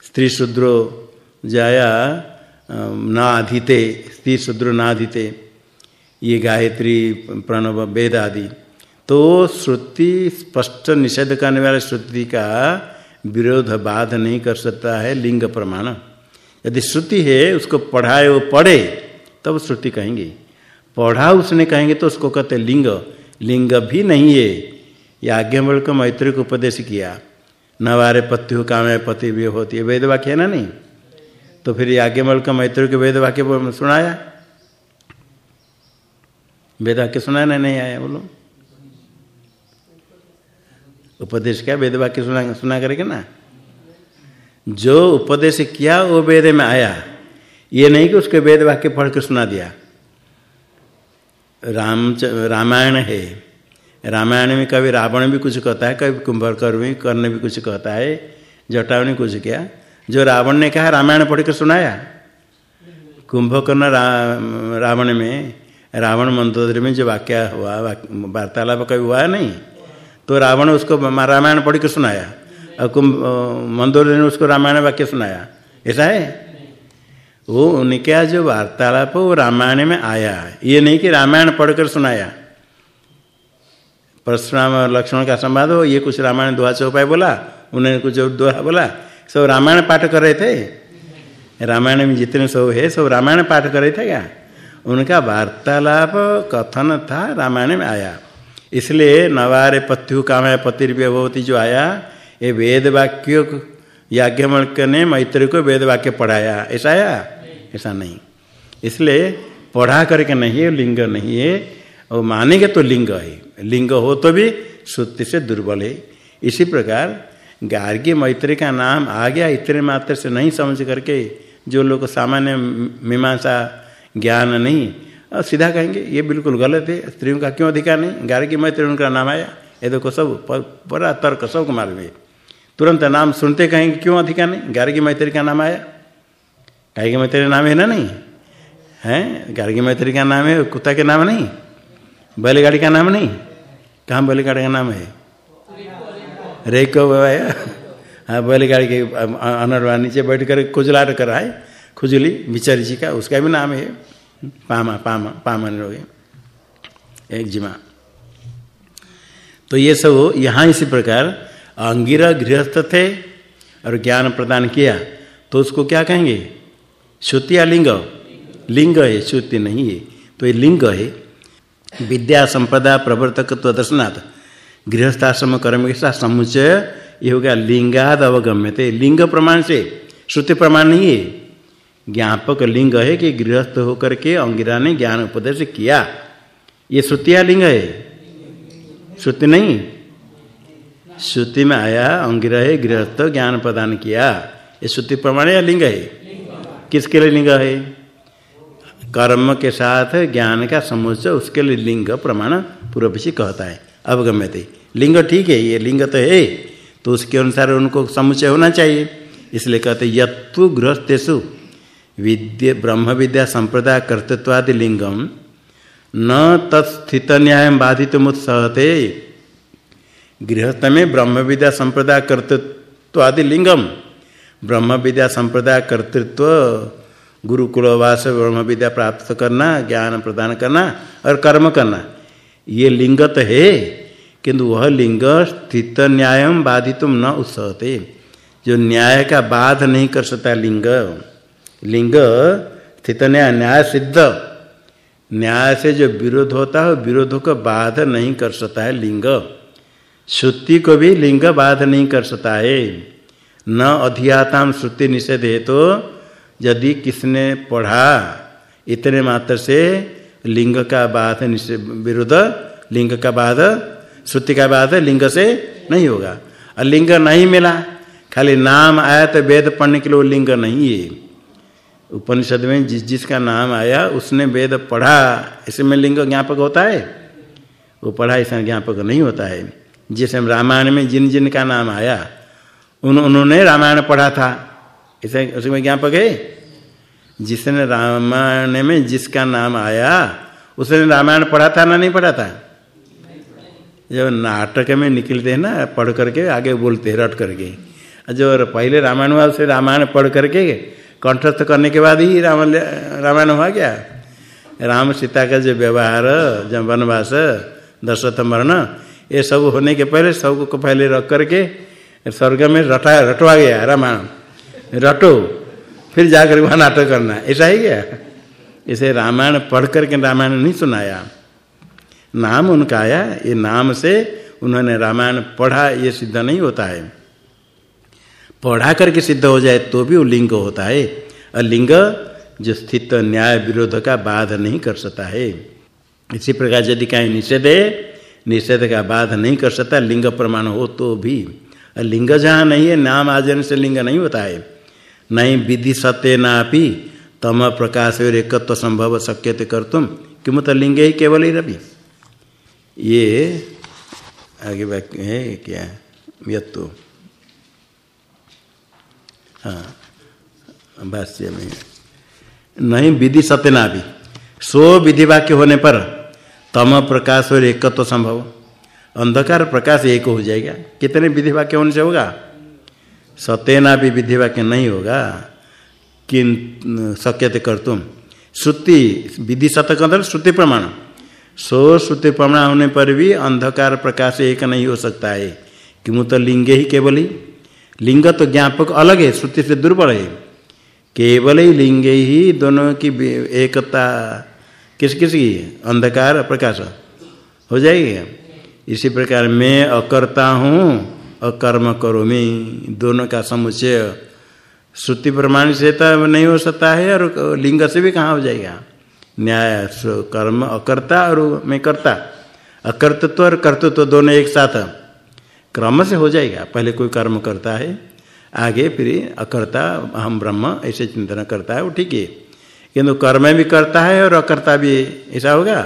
स्त्री शूद्रो जाया ना आधिते स्त्री शूद्रो ना आधिते ये गायत्री, प्रणव, वेद आदि। तो श्रुति स्पष्ट निषेध करने वाले श्रुति का विरोध, बाध नहीं कर सकता है लिंग प्रमाण। यदि श्रुति है, उसको पढ़ाए वो पढ़े, तब श्रुति कहेंगे। पढ़ा उसने कहेंगे तो उसको कहते लिंग। लिंग भी नहीं है। ये आज्ञावल को मैत्री को उपदेश किया। नवारे पत्यु कामे पति भी होती है। वेद वाक्य है ना नहीं? तो फिर याज्ञवल का मैत्री के वेद वाक्य सुनाया। वेद वाक्य सुनाया ना नहीं आया बोलो? उपदेश क्या? वेद वाक्य सुना सुना करेगा ना? जो उपदेश किया, वो वेद में आया। ये नहीं कि उसके वेद वाक्य पढ़ के सुना दिया। राम रामायण है। रामायण में कभी रावण भी कुछ कहता है, कभी कुंभकर्ण भी, कर्ण भी कुछ कहता है जटाव ने कुछ किया। जो रावण ने कहा, रामायण पढ़ कर सुनाया। कुंभकर्ण रावण में, रावण मंदोदरी में जो वाक्य हुआ वार्तालाप कभी हुआ नहीं तो रावण उसको रामायण पढ़ के सुनाया। और कुंभ मंदोदरी ने उसको रामायण वाक्य सुनाया। ऐसा है? वो उनका जो वार्तालाप वो रामायण में आया ये नहीं कि रामायण पढ़कर सुनाया। परशुराम और लक्ष्मण का संवाद हो, ये कुछ रामायण दोहा चौपाई बोला, उन्होंने कुछ दोहा बोला। सब रामायण पाठ कर रहे थे? रामायण में जितने सब है, सब रामायण पाठ कर रहे थे क्या? उनका वार्तालाप, कथन था, रामायण में आया। इसलिए नवारे पत्यु काम पतिर्व्यवती जो आया, ये वेद वाक्य याज्ञवल्क्य ने मैत्री को वेद वाक्य पढ़ाया। ऐसा आया? ऐसा नहीं। इसलिए पढ़ा करके नहीं है, लिंग नहीं है, और मानेंगे तो लिंग है। लिंग हो तो भी श्रुति से दुर्बल है। इसी प्रकार गार्गी मैत्री का नाम आ गया, इतने मात्र से नहीं समझ करके जो लोग सामान्य मीमांसा ज्ञान नहीं और सीधा कहेंगे, ये बिल्कुल गलत है, स्त्रियों का क्यों अधिकार नहीं? गार्गी मैत्री उनका नाम आया। ये देखो सब बड़ा तर्क सबको मालूम है तुरंत नाम सुनते कहेंगे, क्यों अधिकार नहीं? गार्गी मैत्री का नाम आया। गार्गी मैत्री नाम है ना नहीं? है? गार्गी मैत्री का नाम है, कुत्ता के नाम नहीं? बैलगाड़ी का नाम नहीं? कहाँ बैलगाड़ी का नाम है? रेको आया हाँ बैलगाड़ी के अनरवा नीचे बैठ कर खुजलाट कर आए खुजली बिचारी जी का, उसका भी नाम है। पामा पामा पामन एक जिमा। तो ये सब, यहाँ इसी प्रकार अंगिरा गृहस्थ थे और ज्ञान प्रदान किया। तो उसको क्या कहेंगे? श्रुति या लिंग? लिंग है, श्रुति नहीं है। तो ये लिंग है। विद्या संपदा प्रवर्तक तो दर्शनाथ गृहस्थाश्रम कर्म के साथ समुचय ये हो गया लिंगाद अवगम्य थे लिंग प्रमाण से। श्रुति प्रमाण नहीं है। ज्ञापक लिंग है कि गृहस्थ होकर के अंगिरा ने ज्ञान उपदेश किया। ये श्रुतिया लिंग है? श्रुति नहीं। श्रुति में आया, अंगिरा है, गृहस्थ ज्ञान प्रदान किया। ये श्रुति प्रमाण या लिंग है? किसके लिए लिंग है? कर्म के साथ ज्ञान का समुच्चय, उसके लिए लिंग प्रमाण पूर्व पक्षी कहता है। अवगम्यते। लिंग ठीक है, ये लिंग तो है तो उसके अनुसार उनको समुच्चय होना चाहिए। इसलिए कहते यत्तु गृहस्थेशु विद्य, ब्रह्म विद्या संप्रदाय कर्तृत्वादि लिंगम न तत्स्थित न्याय बाधित मुत्सहते गृहस्थ में ब्रह्म विद्या संप्रदाय कर्तृत्वादि लिंगम। ब्रह्म विद्या संप्रदाय कर्तृत्व गुरुकुलवास ब्रह्म विद्या प्राप्त करना, ज्ञान प्रदान करना और कर्म करना। ये लिंग तो है, किंतु वह लिंग स्थित न्याय बाधितुम न उत्सहते जो न्याय का बाध नहीं कर सकता लिंग लिंग स्थित न्याय न्याय सिद्ध। न्याय से जो विरोध होता है, विरोधों का बाध नहीं कर सकता है लिंग। श्रुति को भी लिंग बाध नहीं कर सकता है। न अधियाताम श्रुति निषेध है तो यदि किसने पढ़ा, इतने मात्र से लिंग का बाध विरुद्ध लिंग का बाध, श्रुति का बाध लिंग से नहीं होगा। और लिंग नहीं मिला, खाली नाम आया तो वेद पढ़ने के लिए लिंग नहीं है। उपनिषद में जिस जिसका नाम आया, उसने वेद पढ़ा, इसमें लिंग ज्ञापक होता है? वो पढ़ा, इसमें ज्ञापक नहीं होता है। जिसमें रामायण में जिन जिन का नाम आया उन, उन्होंने रामायण पढ़ा था। इसे उसमें ज्ञापक है? जिसने रामायण में जिसका नाम आया, उसने रामायण पढ़ा था ना नहीं पढ़ा था? जब नाटक में निकलते हैं ना, पढ़ करके आगे बोलते हैं, रट करके। जो पहले रामायण हुआ, उसे रामायण पढ़ करके कंठस्थ करने के बाद ही राम, रामायण हुआ क्या? राम सीता का जो व्यवहार जब वनवास, दशरथ मरण, ये सब होने के पहले सबको पहले रख करके स्वर्ग में रटा, रटवा गया रामायण। रटो, फिर जाकर वहाँ नाटक करना। ऐसा ही गया। इसे रामायण पढ़ करके रामायण नहीं सुनाया। नाम उनका आया, ये नाम से उन्होंने रामायण पढ़ा, ये सिद्ध नहीं होता है। पढ़ा करके सिद्ध हो जाए तो भी वो लिंग होता है। और लिंग जो स्थित न्याय विरोध का बाध नहीं कर सकता है। इसी प्रकार यदि कहीं निषेध है, निषेध का बाध नहीं कर सकता, लिंग प्रमाण हो तो भी। लिंग जहाँ नहीं है, नाम आ जाने से लिंग नहीं होता है। नहीं विधि सत्य नापी, तम प्रकाश और एकत्व संभव शक्य कर तुम क्यों तो लिंग ही केवल ही रवि। ये आगे वाक्य है क्या? व्यक्तो हाँ भाष्य में। नहीं विधि सत्यना भी सो विधि वाक्य होने पर तम प्रकाश और एकत्व संभव। अंधकार प्रकाश एक हो जाएगा। कितने विधि वाक्य होने से होगा? सत्यना भी विधि वाक्य नहीं होगा। किन शक्यते कर तुम। श्रुति, विधि सत्य अंदर श्रुति प्रमाण। सो श्रुति प्रमाण होने पर भी अंधकार प्रकाश एक नहीं हो सकता है। क्यों तो लिंगे ही केवल ही। लिंग तो ज्ञापक अलग है, श्रुति से दुर्बल है। केवल ही लिंग ही दोनों की एकता। किस किस की? अंधकार प्रकाश। हो जाएगी इसी प्रकार मैं अकर्ता हूँ, अकर्म करो। मैं दोनों का समुचय श्रुति प्रमाण से तो नहीं हो सकता है और लिंग से भी कहाँ हो जाएगा? न्याय, कर्म, अकर्ता और मैं कर्ता। अकर्तत्व और कर्तृत्व दोनों एक साथ क्रम से हो जाएगा। पहले कोई कर्म करता है, आगे फिर अकर्ता हम ब्रह्म ऐसे चिंतन करता है, वो ठीक है। किंतु कर्म भी करता है और अकर्ता भी, ऐसा होगा?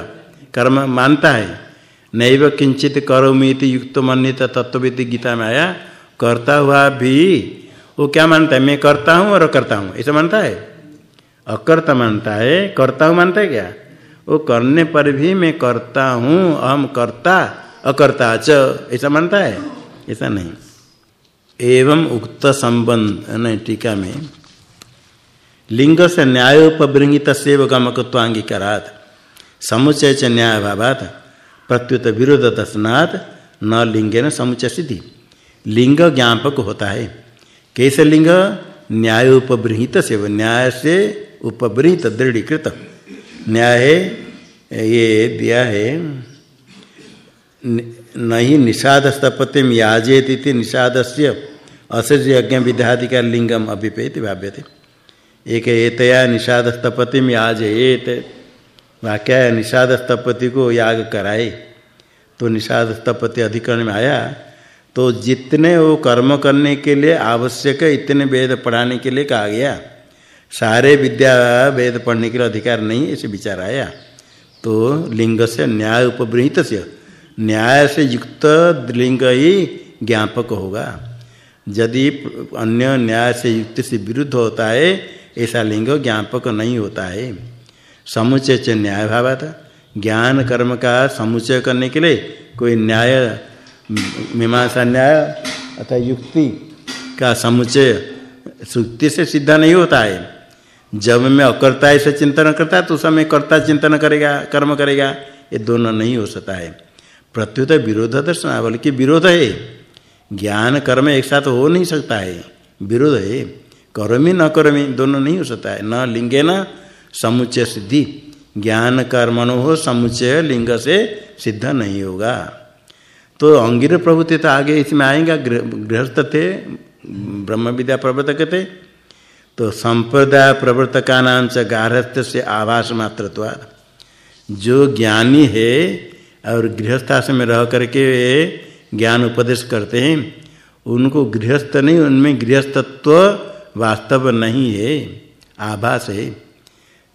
कर्म मानता है। नैव किंचित करोमीति युक्त मन्यत तत्वविधि गीता में आया करता हुआ भी वो क्या मानता है? मैं करता हूँ और अकर्ता हूँ। ऐसा मानता है? अकर्ता मानता है। करता हूँ मानता है क्या? वो करने पर भी मैं करता हूँ। अहम करता, अकर्ता च। ऐसा मानता है? ऐसा नहीं। एवं उक्त संबंध, नहीं, टीका में। लिंग से न्यायोपृंगित सेव गमकत्वांगीकारात। समुचय च न्याय भावात प्रत्युत विरोध दर्शनात् न लिंगेन समुचय सिद्धि लिंग ज्ञापक होता है। कैसे लिंग? न्याय उपबृहित से न्याय से उपबृहित दृढ़ीकृत। न्याय ये दिया है, नहीं निषाद स्तपतिम याजेत इति निषादस्य असज यज्ञ विद्याधिकार लिंगम अभिपेति भाव्यते। एक एतया निषाद स्तपतिम याजेत वाक्य निषाद स्थपति को याग कराए। तो निषाद स्थपति अधिकरण में आया तो जितने वो कर्म करने के लिए आवश्यक है, इतने वेद पढ़ाने के लिए कहा गया। सारे विद्या वेद पढ़ने के लिए अधिकार नहीं ऐसे विचार आया। तो लिंग से न्याय उपबृहित से, न्याय से युक्त लिंग ही ज्ञापक होगा। यदि अन्य न्याय से युक्त से विरुद्ध होता है, ऐसा लिंग ज्ञापक नहीं होता है। समुचय च न्याय भाव था ज्ञान कर्म का समुचय करने के लिए कोई न्याय, मीमांसा न्याय अथवा युक्ति का समुचय सुक्ति से सिद्ध नहीं होता है। जब मैं अकर्ता ऐसे चिंतन करता तो समय कर्ता चिंतन करेगा, कर्म करेगा, ये दोनों नहीं हो सकता है। प्रत्युत विरोध दर्शन बल्कि विरोध है। ज्ञान कर्म एक साथ हो नहीं सकता है। विरोध है। कर्मी न कर्मी, दोनों नहीं हो सकता है। न लिंगे न समुच्चय सिद्धि। ज्ञान कर्मणो हो समुचय लिंग से सिद्ध नहीं होगा। तो अंगिर प्रभुति तो आगे इसमें आएगा गृहस्थ थे ब्रह्म विद्या प्रवर्तक थे। तो संप्रदाय प्रवर्तका नाम से गारहस्थ से आभास मात्र जो ज्ञानी है और गृहस्थाश्रम में रह करके ज्ञान उपदेश करते हैं, उनको गृहस्थ नहीं, उनमें गृहस्थत्व वास्तव नहीं है, आभास है।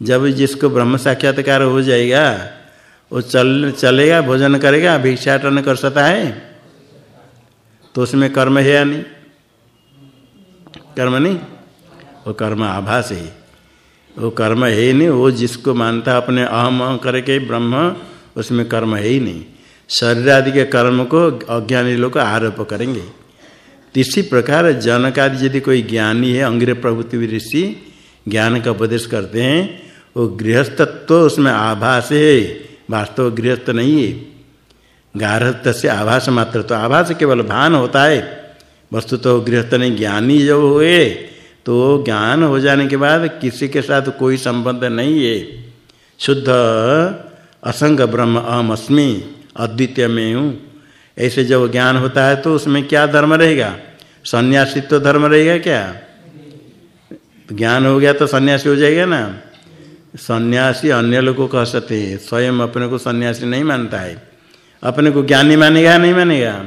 जब जिसको ब्रह्म साक्षात्कार हो जाएगा, वो चल, चलेगा, भोजन करेगा भिक्षाटन कर सकता है तो उसमें कर्म है या नहीं? कर्म नहीं? वो कर्म आभास है। वो कर्म है ही नहीं, वो जिसको मानता अपने अहम करके ब्रह्म, उसमें कर्म है ही नहीं। शरीर आदि के कर्म को अज्ञानी लोग आरोप करेंगे। इसी प्रकार जनक आदि यदि कोई ज्ञानी है, अंग्रेज़ प्रभुति ऋषि, ज्ञान का उपदेश करते हैं वो गृहस्थत्व तो उसमें आभास है। वास्तव गृहस्थ नहीं है। गारहस्थ से आभास मात्र तो आभास केवल भान होता है। वस्तु तो गृहस्थ नहीं, ज्ञानी जब हुए तो ज्ञान हो जाने के बाद किसी के साथ कोई संबंध नहीं है। शुद्ध असंग ब्रह्म अहम अस्मि, अद्वितीय में हूँ। ऐसे जब ज्ञान होता है तो उसमें क्या धर्म रहेगा? सन्यासित्व धर्म रहेगा क्या? ज्ञान हो गया तो सन्यासी हो जाएगा ना। सन्यासी अन्य लोग को कह सकते हैं। स्वयं अपने को सन्यासी नहीं मानता है। अपने को ज्ञानी मानेगा नहीं मानेगा?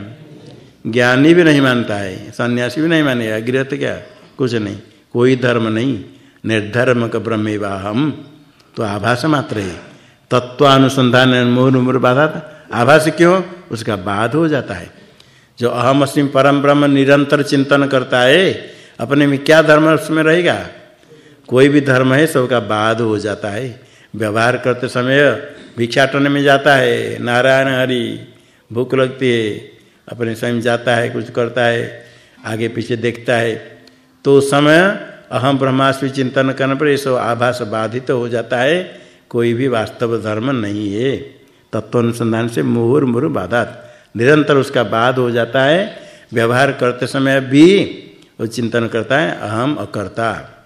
ज्ञानी भी नहीं मानता है। सन्यासी भी नहीं मानेगा। गृहस्थ क्या? कुछ नहीं। कोई धर्म नहीं। निर्धर्म का ब्रह्मेवाहम। तो आभास मात्र है। तत्वानुसंधान मोर मोर बाधा आभास क्यों? उसका बाध हो जाता है। जो अहम अस्म परम ब्रह्म निरंतर चिंतन करता है, अपने में क्या धर्म उसमें रहेगा? कोई भी धर्म है, सबका बाध हो जाता है। व्यवहार करते समय भिक्षाटन में जाता है। नारायण हरि, भूख लगती है, अपने स्वयं जाता है, कुछ करता है, आगे पीछे देखता है। तो समय अहम ब्रह्मास्मि चिंतन करने पर ये सब आभास बाधित तो हो जाता है। कोई भी वास्तव धर्म नहीं है। तत्व अनुसंधान से मुहुर मुहुर बाधात, निरंतर उसका बाध हो जाता है। व्यवहार करते समय भी वो चिंतन करता है, अहम अकर्ता।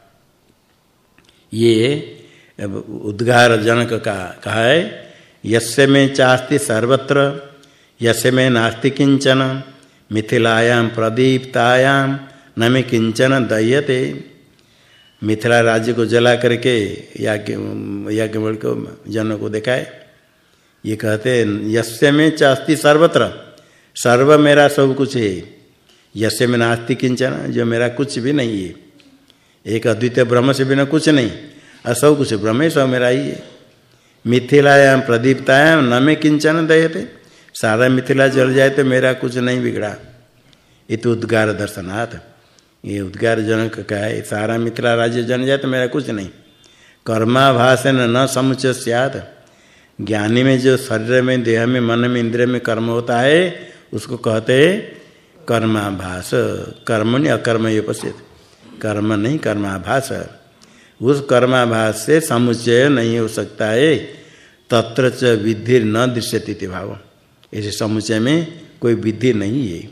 ये उद्गार जनक का कहा है, यस्य में चास्ति सर्वत्र, यस्य में नास्ति किंचन मिथिलायाम प्रदीप्तायाम न में किंचन दह्यते। मिथिला राज्य को जला करके याज्ञ याज्ञवल को जन को दिखाए ये कहते यस्य में चास्ति सर्वत्र, सर्व मेरा सब कुछ है, यस्य में नास्ति किंचन जो मेरा कुछ भी नहीं है। एक अद्वितीय ब्रह्म से बिना कुछ नहीं। और सब कुछ ब्रह्म सब मेरा ही है। मिथिलायाम प्रदीप्तायाम न में किंचन दयते। सारा मिथिला जल जाए तो मेरा कुछ नहीं बिगड़ा। इत उद्गार दर्शनाथ। ये उद्गार जनक का है। सारा मिथिला राज्य जन जाए तो मेरा कुछ नहीं। कर्माभाषण न समुचय सियात। ज्ञानी में जो शरीर में, देह में, मन में, इंद्रिय में कर्म होता है, उसको कहते कर्माभास। कर्म नहीं अकर्म ये पश्चित कर्म नहीं कर्माभास। उस कर्माभास से समुच्चय नहीं हो सकता है। तत्र च विधि न दृश्यति भाव। ऐसे समुच्चय में कोई विधि नहीं है।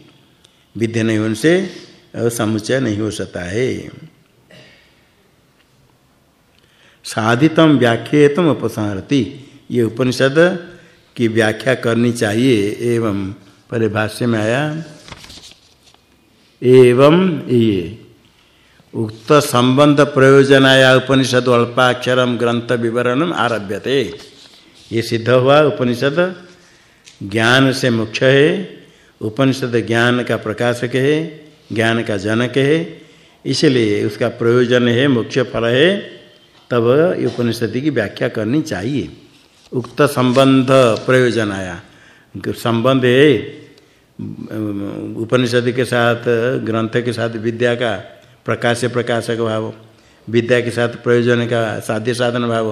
विधि नहीं होने से समुच्चय नहीं हो सकता है। साधितम व्याख्येतम उपसंहरति। ये उपनिषद की व्याख्या करनी चाहिए एवं परिभाष्य में आया। एवं ये उक्त संबंध प्रयोजनाया उपनिषद अल्पाक्षरम ग्रंथ विवरणम आरभ्यते। ये सिद्ध हुआ, उपनिषद ज्ञान से मुख्य है, उपनिषद ज्ञान का प्रकाशक है, ज्ञान का जनक है, इसलिए उसका प्रयोजन है, मुख्य फल है, तब उपनिषद की व्याख्या करनी चाहिए। उक्त संबंध प्रयोजन आया संबंध है उपनिषद के साथ, ग्रंथ के साथ, विद्या का प्रकाश प्रकाशक भाव, विद्या के साथ प्रयोजन का साध्य साधन भाव,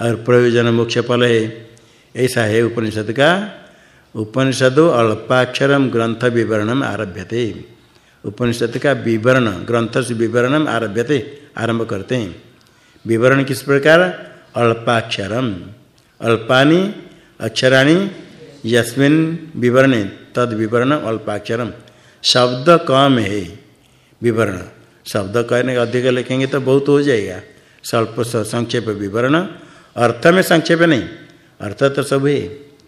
और प्रयोजन मुख्य फल है। ऐसा है उपनिषद का। उपनिषदो अल्पाक्षरम ग्रंथ विवरणम आरभ्यते। उपनिषद का विवरण, ग्रंथ से विवरणम आरभ्यते, आरंभ करते हैं। विवरण किस प्रकार? अल्पाक्षरम। अल्पानी अक्षराणी, यस्मिन विवरणे तद विवरण अल्पाक्षरम। शब्द कम है, विवरण। शब्द कहने का अधिक लिखेंगे तो बहुत हो जाएगा। स्वल्प संक्षेप विवरण। अर्थ में संक्षेप नहीं। अर्थ तो सब है,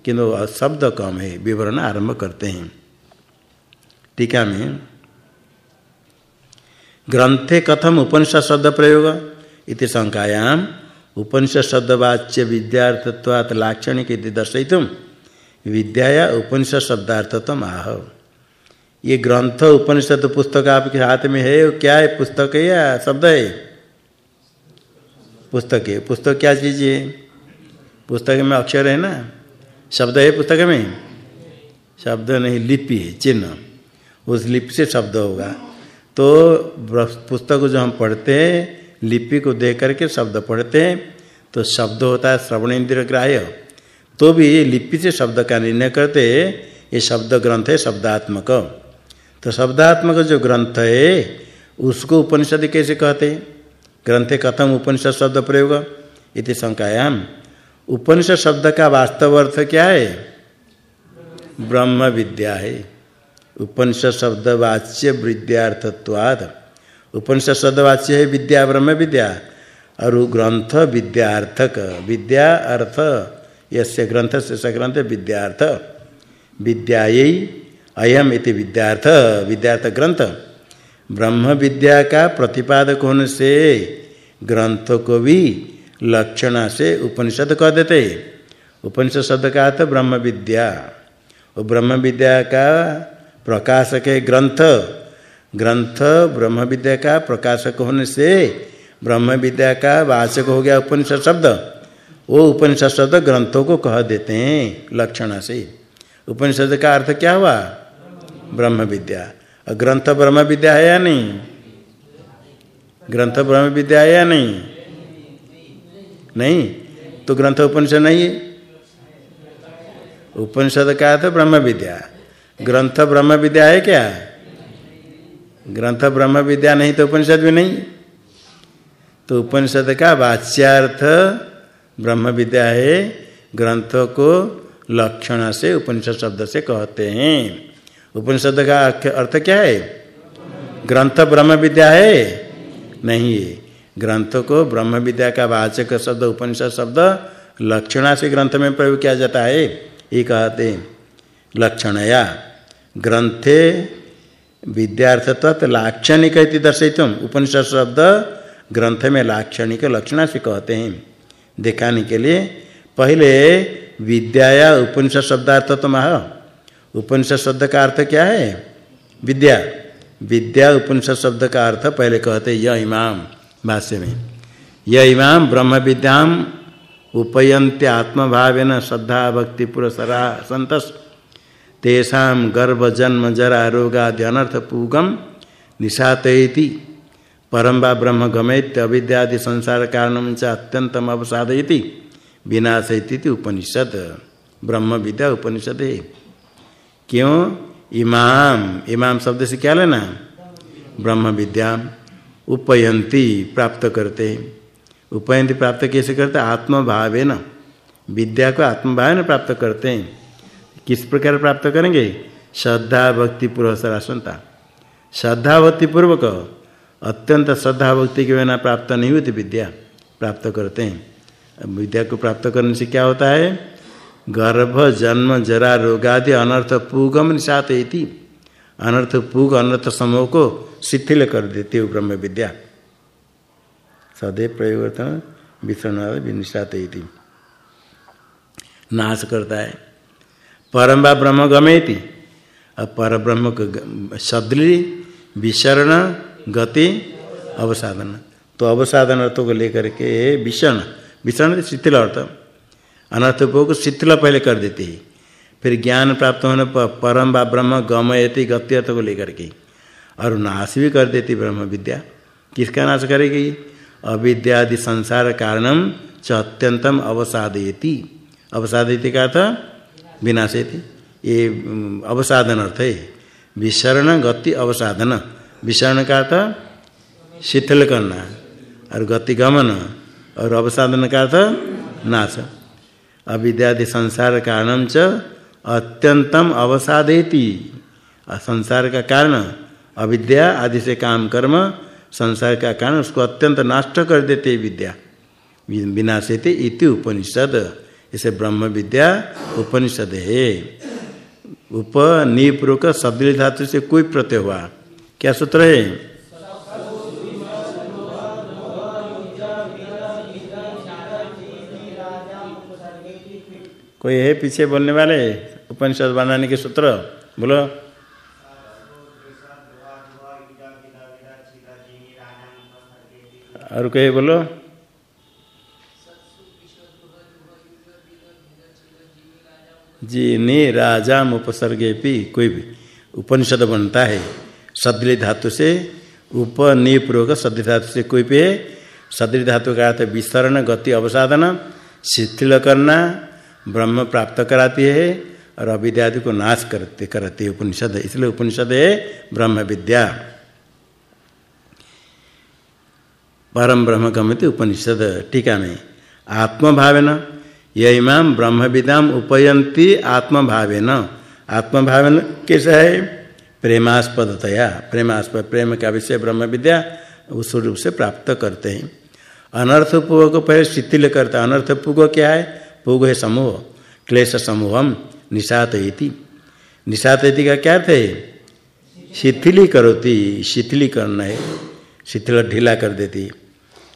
किंतु शब्द कम है, विवरण आरंभ करते हैं। टीका में ग्रंथे कथम उपनिषद शब्द प्रयोग इति शंकायाम उपनिषद शब्दवाच्य विद्यार्थत्वात् लाक्षणिक दर्शयितुम। विद्याया उपनिषद शब्दार्थत्व आह। ये ग्रंथ उपनिषद पुस्तक आपके हाथ में है, क्या है? पुस्तक है या शब्द है? पुस्तक है। पुस्तक क्या चीज़ है? पुस्तक में अक्षर है ना? शब्द है पुस्तक में? शब्द नहीं, लिपि है, चिन्ह। उस लिपि से शब्द होगा। तो पुस्तक जो हम पढ़ते हैं, लिपि को देख करके शब्द पढ़ते हैं तो शब्द होता है श्रवण इंद्र ग्राह्य। तो भी लिपि से शब्द का निर्णय करते ये शब्द ग्रंथ है शब्दात्मक। तो शब्दात्मक जो ग्रंथ है, उसको उपनिषद कैसे कहते हैं? ग्रंथे कथम उपनिषद शब्द प्रयोग इति शंकायाम। उपनिषद शब्द का वास्तव अर्थ क्या है? ब्रह्म विद्या है। उपनिषद शब्द वाच्य विद्यार्थत्वाद उपनिषद शब्द वाच्य है विद्या, ब्रह्म विद्या। और ग्रंथ विद्यार्थक। विद्या अर्थ, यस्य ग्रंथ से ग्रंथ विद्यार्थ। विद्यायै अयम इति विद्यार्थ विद्यार्थ ग्रंथ ब्रह्म विद्या का प्रतिपादक होने से ग्रंथ को भी लक्षणा से उपनिषद कह देते उपनिषद शब्द का अर्थ ब्रह्म विद्या और ब्रह्म विद्या का प्रकाशक है ग्रंथ ग्रंथ ब्रह्म विद्या का प्रकाशक होने से ब्रह्म विद्या का वाचक हो गया उपनिषद शब्द। वो उपनिषद शब्द ग्रंथों को कह देते हैं लक्षणा से उपनिषद का अर्थ क्या हुआ? ब्रह्म विद्या और ग्रंथ ब्रह्म विद्या है या नहीं? ग्रंथ ब्रह्म विद्या है या नहीं? नहीं? तो ग्रंथ उपनिषद नहीं है? उपनिषद का अर्थ ब्रह्म विद्या ग्रंथ ब्रह्म विद्या है क्या? ग्रंथ ब्रह्म विद्या नहीं तो उपनिषद भी नहीं। तो उपनिषद का वाच्यार्थ ब्रह्म विद्या है। ग्रंथ को लक्षण से, उपनिषद शब्द से कहते हैं। उपनिषद का अर्थ क्या है? ग्रंथ ब्रह्म विद्या है? नहीं है। ग्रंथ को ब्रह्म विद्या का वाचक शब्द, उपनिषद शब्द लक्षणा से ग्रंथ में प्रयोग किया जाता है। ये कहते लक्षणया। ग्रंथे विद्यार्थत्व लाक्षणिक दर्शयितुम। उपनिषद शब्द ग्रंथ में लाक्षणिक लक्षणा से कहते हैं। दिखाने के लिए, पहले विद्याया उपनिषद शब्दार्थ तो उपनिषद शब्द का अर्थ क्या है? विद्या। विद्या उपनिषद शब्द का अर्थ पहले कहते य इमाम, भाष्य में। य इमाम, ब्रह्म विद्याम उपयंत्य आत्मभावेन श्रद्धा भक्ति पुरसरा संतस। तेषाम गर्भ, जन्म, जरा रोगादि अनर्थ पूगम निशातयति परम ब्रह्म गमेत अविद्यादि संसार कारणम च अत्यंतम अवसादयति। विनाशयति उपनिषद। ब्रह्म विद्या उपनिषद। है क्यों? इमाम। इमाम शब्द से क्या लेना? ब्रह्म विद्या। उपयंती प्राप्त करते। हैं उपयंती प्राप्त कैसे करते? आत्मभावे न। विद्या को आत्मभाव न प्राप्त करते। हैं किस प्रकार प्राप्त करेंगे? श्रद्धा, भक्ति पूर्व सरासनता श्रद्धा, भक्ति पूर्वक। अत्यंत श्रद्धा, भक्ति के बिना प्राप्त नहीं होती विद्या। प्राप्त करते। हैं विद्या को प्राप्त करने से क्या होता है? गर्भ, जन्म, जरा, रोगादि, अनर्थ पूगम निशात अनर्थ, पूग, अनर्थ समूह को शिथिल कर देती है ब्रह्म विद्या सदैव प्रयोग विषण निशात नाश करता है। परम ब्रह्म गमेति। अब पर ब्रह्म को सदली विशरण, गति अवसाधन तो अवसाधन अर्थों को लेकर के विषण विषण शिथिल अर्थ। अनर्थ को शिथिल पहले कर देते। हैं फिर ज्ञान प्राप्त होने पर परम व ब्रह्म गमयति गति अर्थ को लेकर के और नाश भी कर देती ब्रह्म विद्या। किसका नाश करेगी? अविद्यादि संसार कारणम च अत्यंतम अवसादयति। अवसादयति का था विनाशयति। ये अवसाधन अर्थ है। विशरण गति अवसाधन विषण का था शिथिल करना। और गति गमन। और अवसाधन का था नाश। अविद्यादि संसार कारणम च अत्यंतम अवसादेति। संसार का कारण, अविद्या आदि से काम कर्म, संसार का कारण उसको अत्यंत नष्ट कर देते विद्या। विनाशेते इति उपनिषद। इसे ब्रह्म विद्या उपनिषद है। उप निपूर्वक सदृढ़ धातु से कोई प्रत्यय हुआ। क्या सूत्र है? कोई है पीछे बोलने वाले? उपनिषद बनाने के सूत्र? बोलो। और कोई बोलो। जी, ने राजा उपसर्गे भी कोई भी उपनिषद बनता है। सदली धातु से उप निपूर्वक सदली धातु से कोई भी है। सदली धातु का अर्थ विस्तरण गति अवसाधन शिथिल करना ब्रह्म प्राप्त कराती है और अविद्यादि को नाश करते करती उपनिषद। इसलिए उपनिषद है ब्रह्म विद्या। परम ब्रह्म गमति उपनिषद टीका में आत्मभावेन, यम ब्रह्म विदाम उपयंती आत्मभावेन। आत्मभावेन कैसा है? प्रेमास्पदतया। प्रेमास्पद, प्रेम का विषय ब्रह्म विद्या, उस रूप से प्राप्त करते हैं। अनर्थ पूर्व पहले शिथिल करता अनर्थ पूर्व क्या है? पूग है समूह, क्लेश समूहम निषात इति। निषात इति का क्या थे शिथिली करोती, शिथिली करना है। शिथिल ढीला कर देती।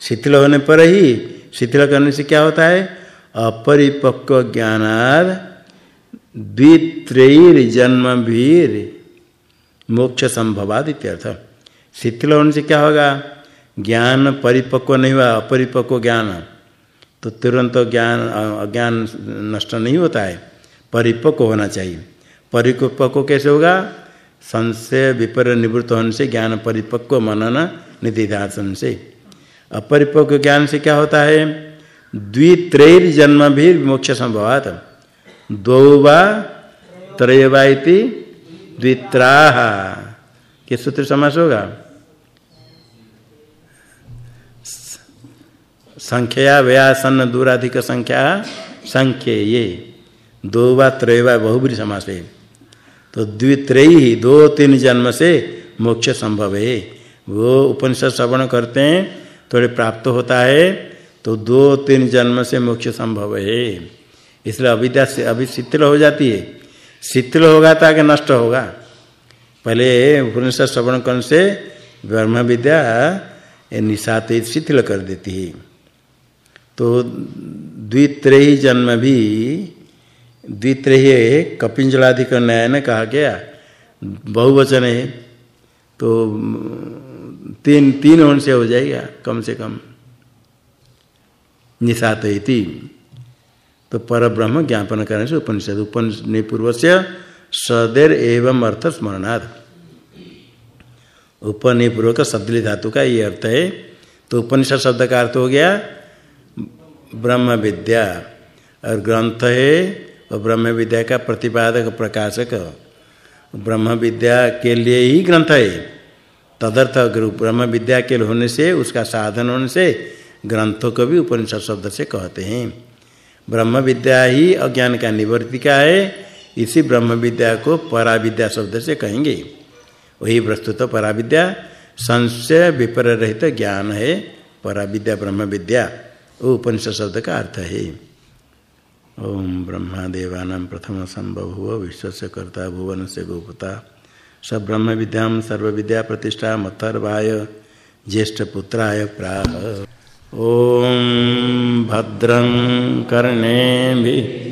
शिथिल होने पर ही शिथिल करने से क्या होता है? अपरिपक्व ज्ञानाद द्वित्रैर जन्म भीर मोक्ष संभवाद इत्यर्थ। शिथिल होने से क्या होगा? ज्ञान परिपक्व नहीं हुआ, अपरिपक्व ज्ञान। तो तुरंत ज्ञान, अज्ञान नष्ट नहीं होता है। परिपक्व होना चाहिए। परिपक्व कैसे होगा? संशय विपर निवृत्त होने से ज्ञान परिपक्व मनन निधिध्यासन से। अपरिपक्व ज्ञान से क्या होता है? द्वित्रैर जन्म भी मोक्ष संभवात। दो वा त्रय इति द्वित्राह। के सूत्र समास होगा? संख्या व्यासन दूराधिक संख्या संख्य ये दो व त्रय व बहुबरी समास। है तो द्वित्रयी दो तीन जन्म से मोक्ष संभव है। वो उपनिषद श्रवण करते हैं, थोड़े प्राप्त होता है तो दो तीन जन्म से मोक्ष संभव है। इसलिए अविद्या से अभी शिथिल हो जाती है। शिथिल होगा तो आगे नष्ट होगा। पहले उपनिषद श्रवण करने से ब्रह्म विद्या निशात शिथिल कर देती है। तो द्वित्रयी जन्म भी द्वित्रय कपिंजलाधिक न्याय ने कहा गया। बहुवचन है। तो तीन तीन होने से हो जाएगा, कम से कम। निशात इति तो पर ब्रह्म ज्ञापन करने से उपनिषद उपनिषद पूर्व से सदैर एवं अर्थ स्मरणार्थ उपनिपूर्वक सदली धातु का ये अर्थ है। तो उपनिषद शब्द का अर्थ हो गया ब्रह्म विद्या और ग्रंथ है, और ब्रह्म विद्या का प्रतिपादक, प्रकाशक। ब्रह्म विद्या के लिए ही ग्रंथ है। तदर्थ ब्रह्म विद्या के होने से, उसका साधन होने से, ग्रंथों को भी उपनिषद शब्द से कहते हैं। ब्रह्म विद्या ही अज्ञान का निवर्तिका है, इसी ब्रह्म विद्या को पराविद्या शब्द से कहेंगे। वही प्रस्तुत पराविद्या, संशय विपर रहित ज्ञान है, पराविद्या ब्रह्म विद्या वो उपनिषद शब्द का अर्थ है। ओम ब्रह्मा देवानां प्रथम संभव हुआ विश्व से कर्ता भुवन से गोपता। सब्रह्म ब्रह्म सर्व विद्या प्रतिष्ठा मथर्वाय ज्येष्ठ पुत्राय प्राह। ओम भद्रं कर्णे भी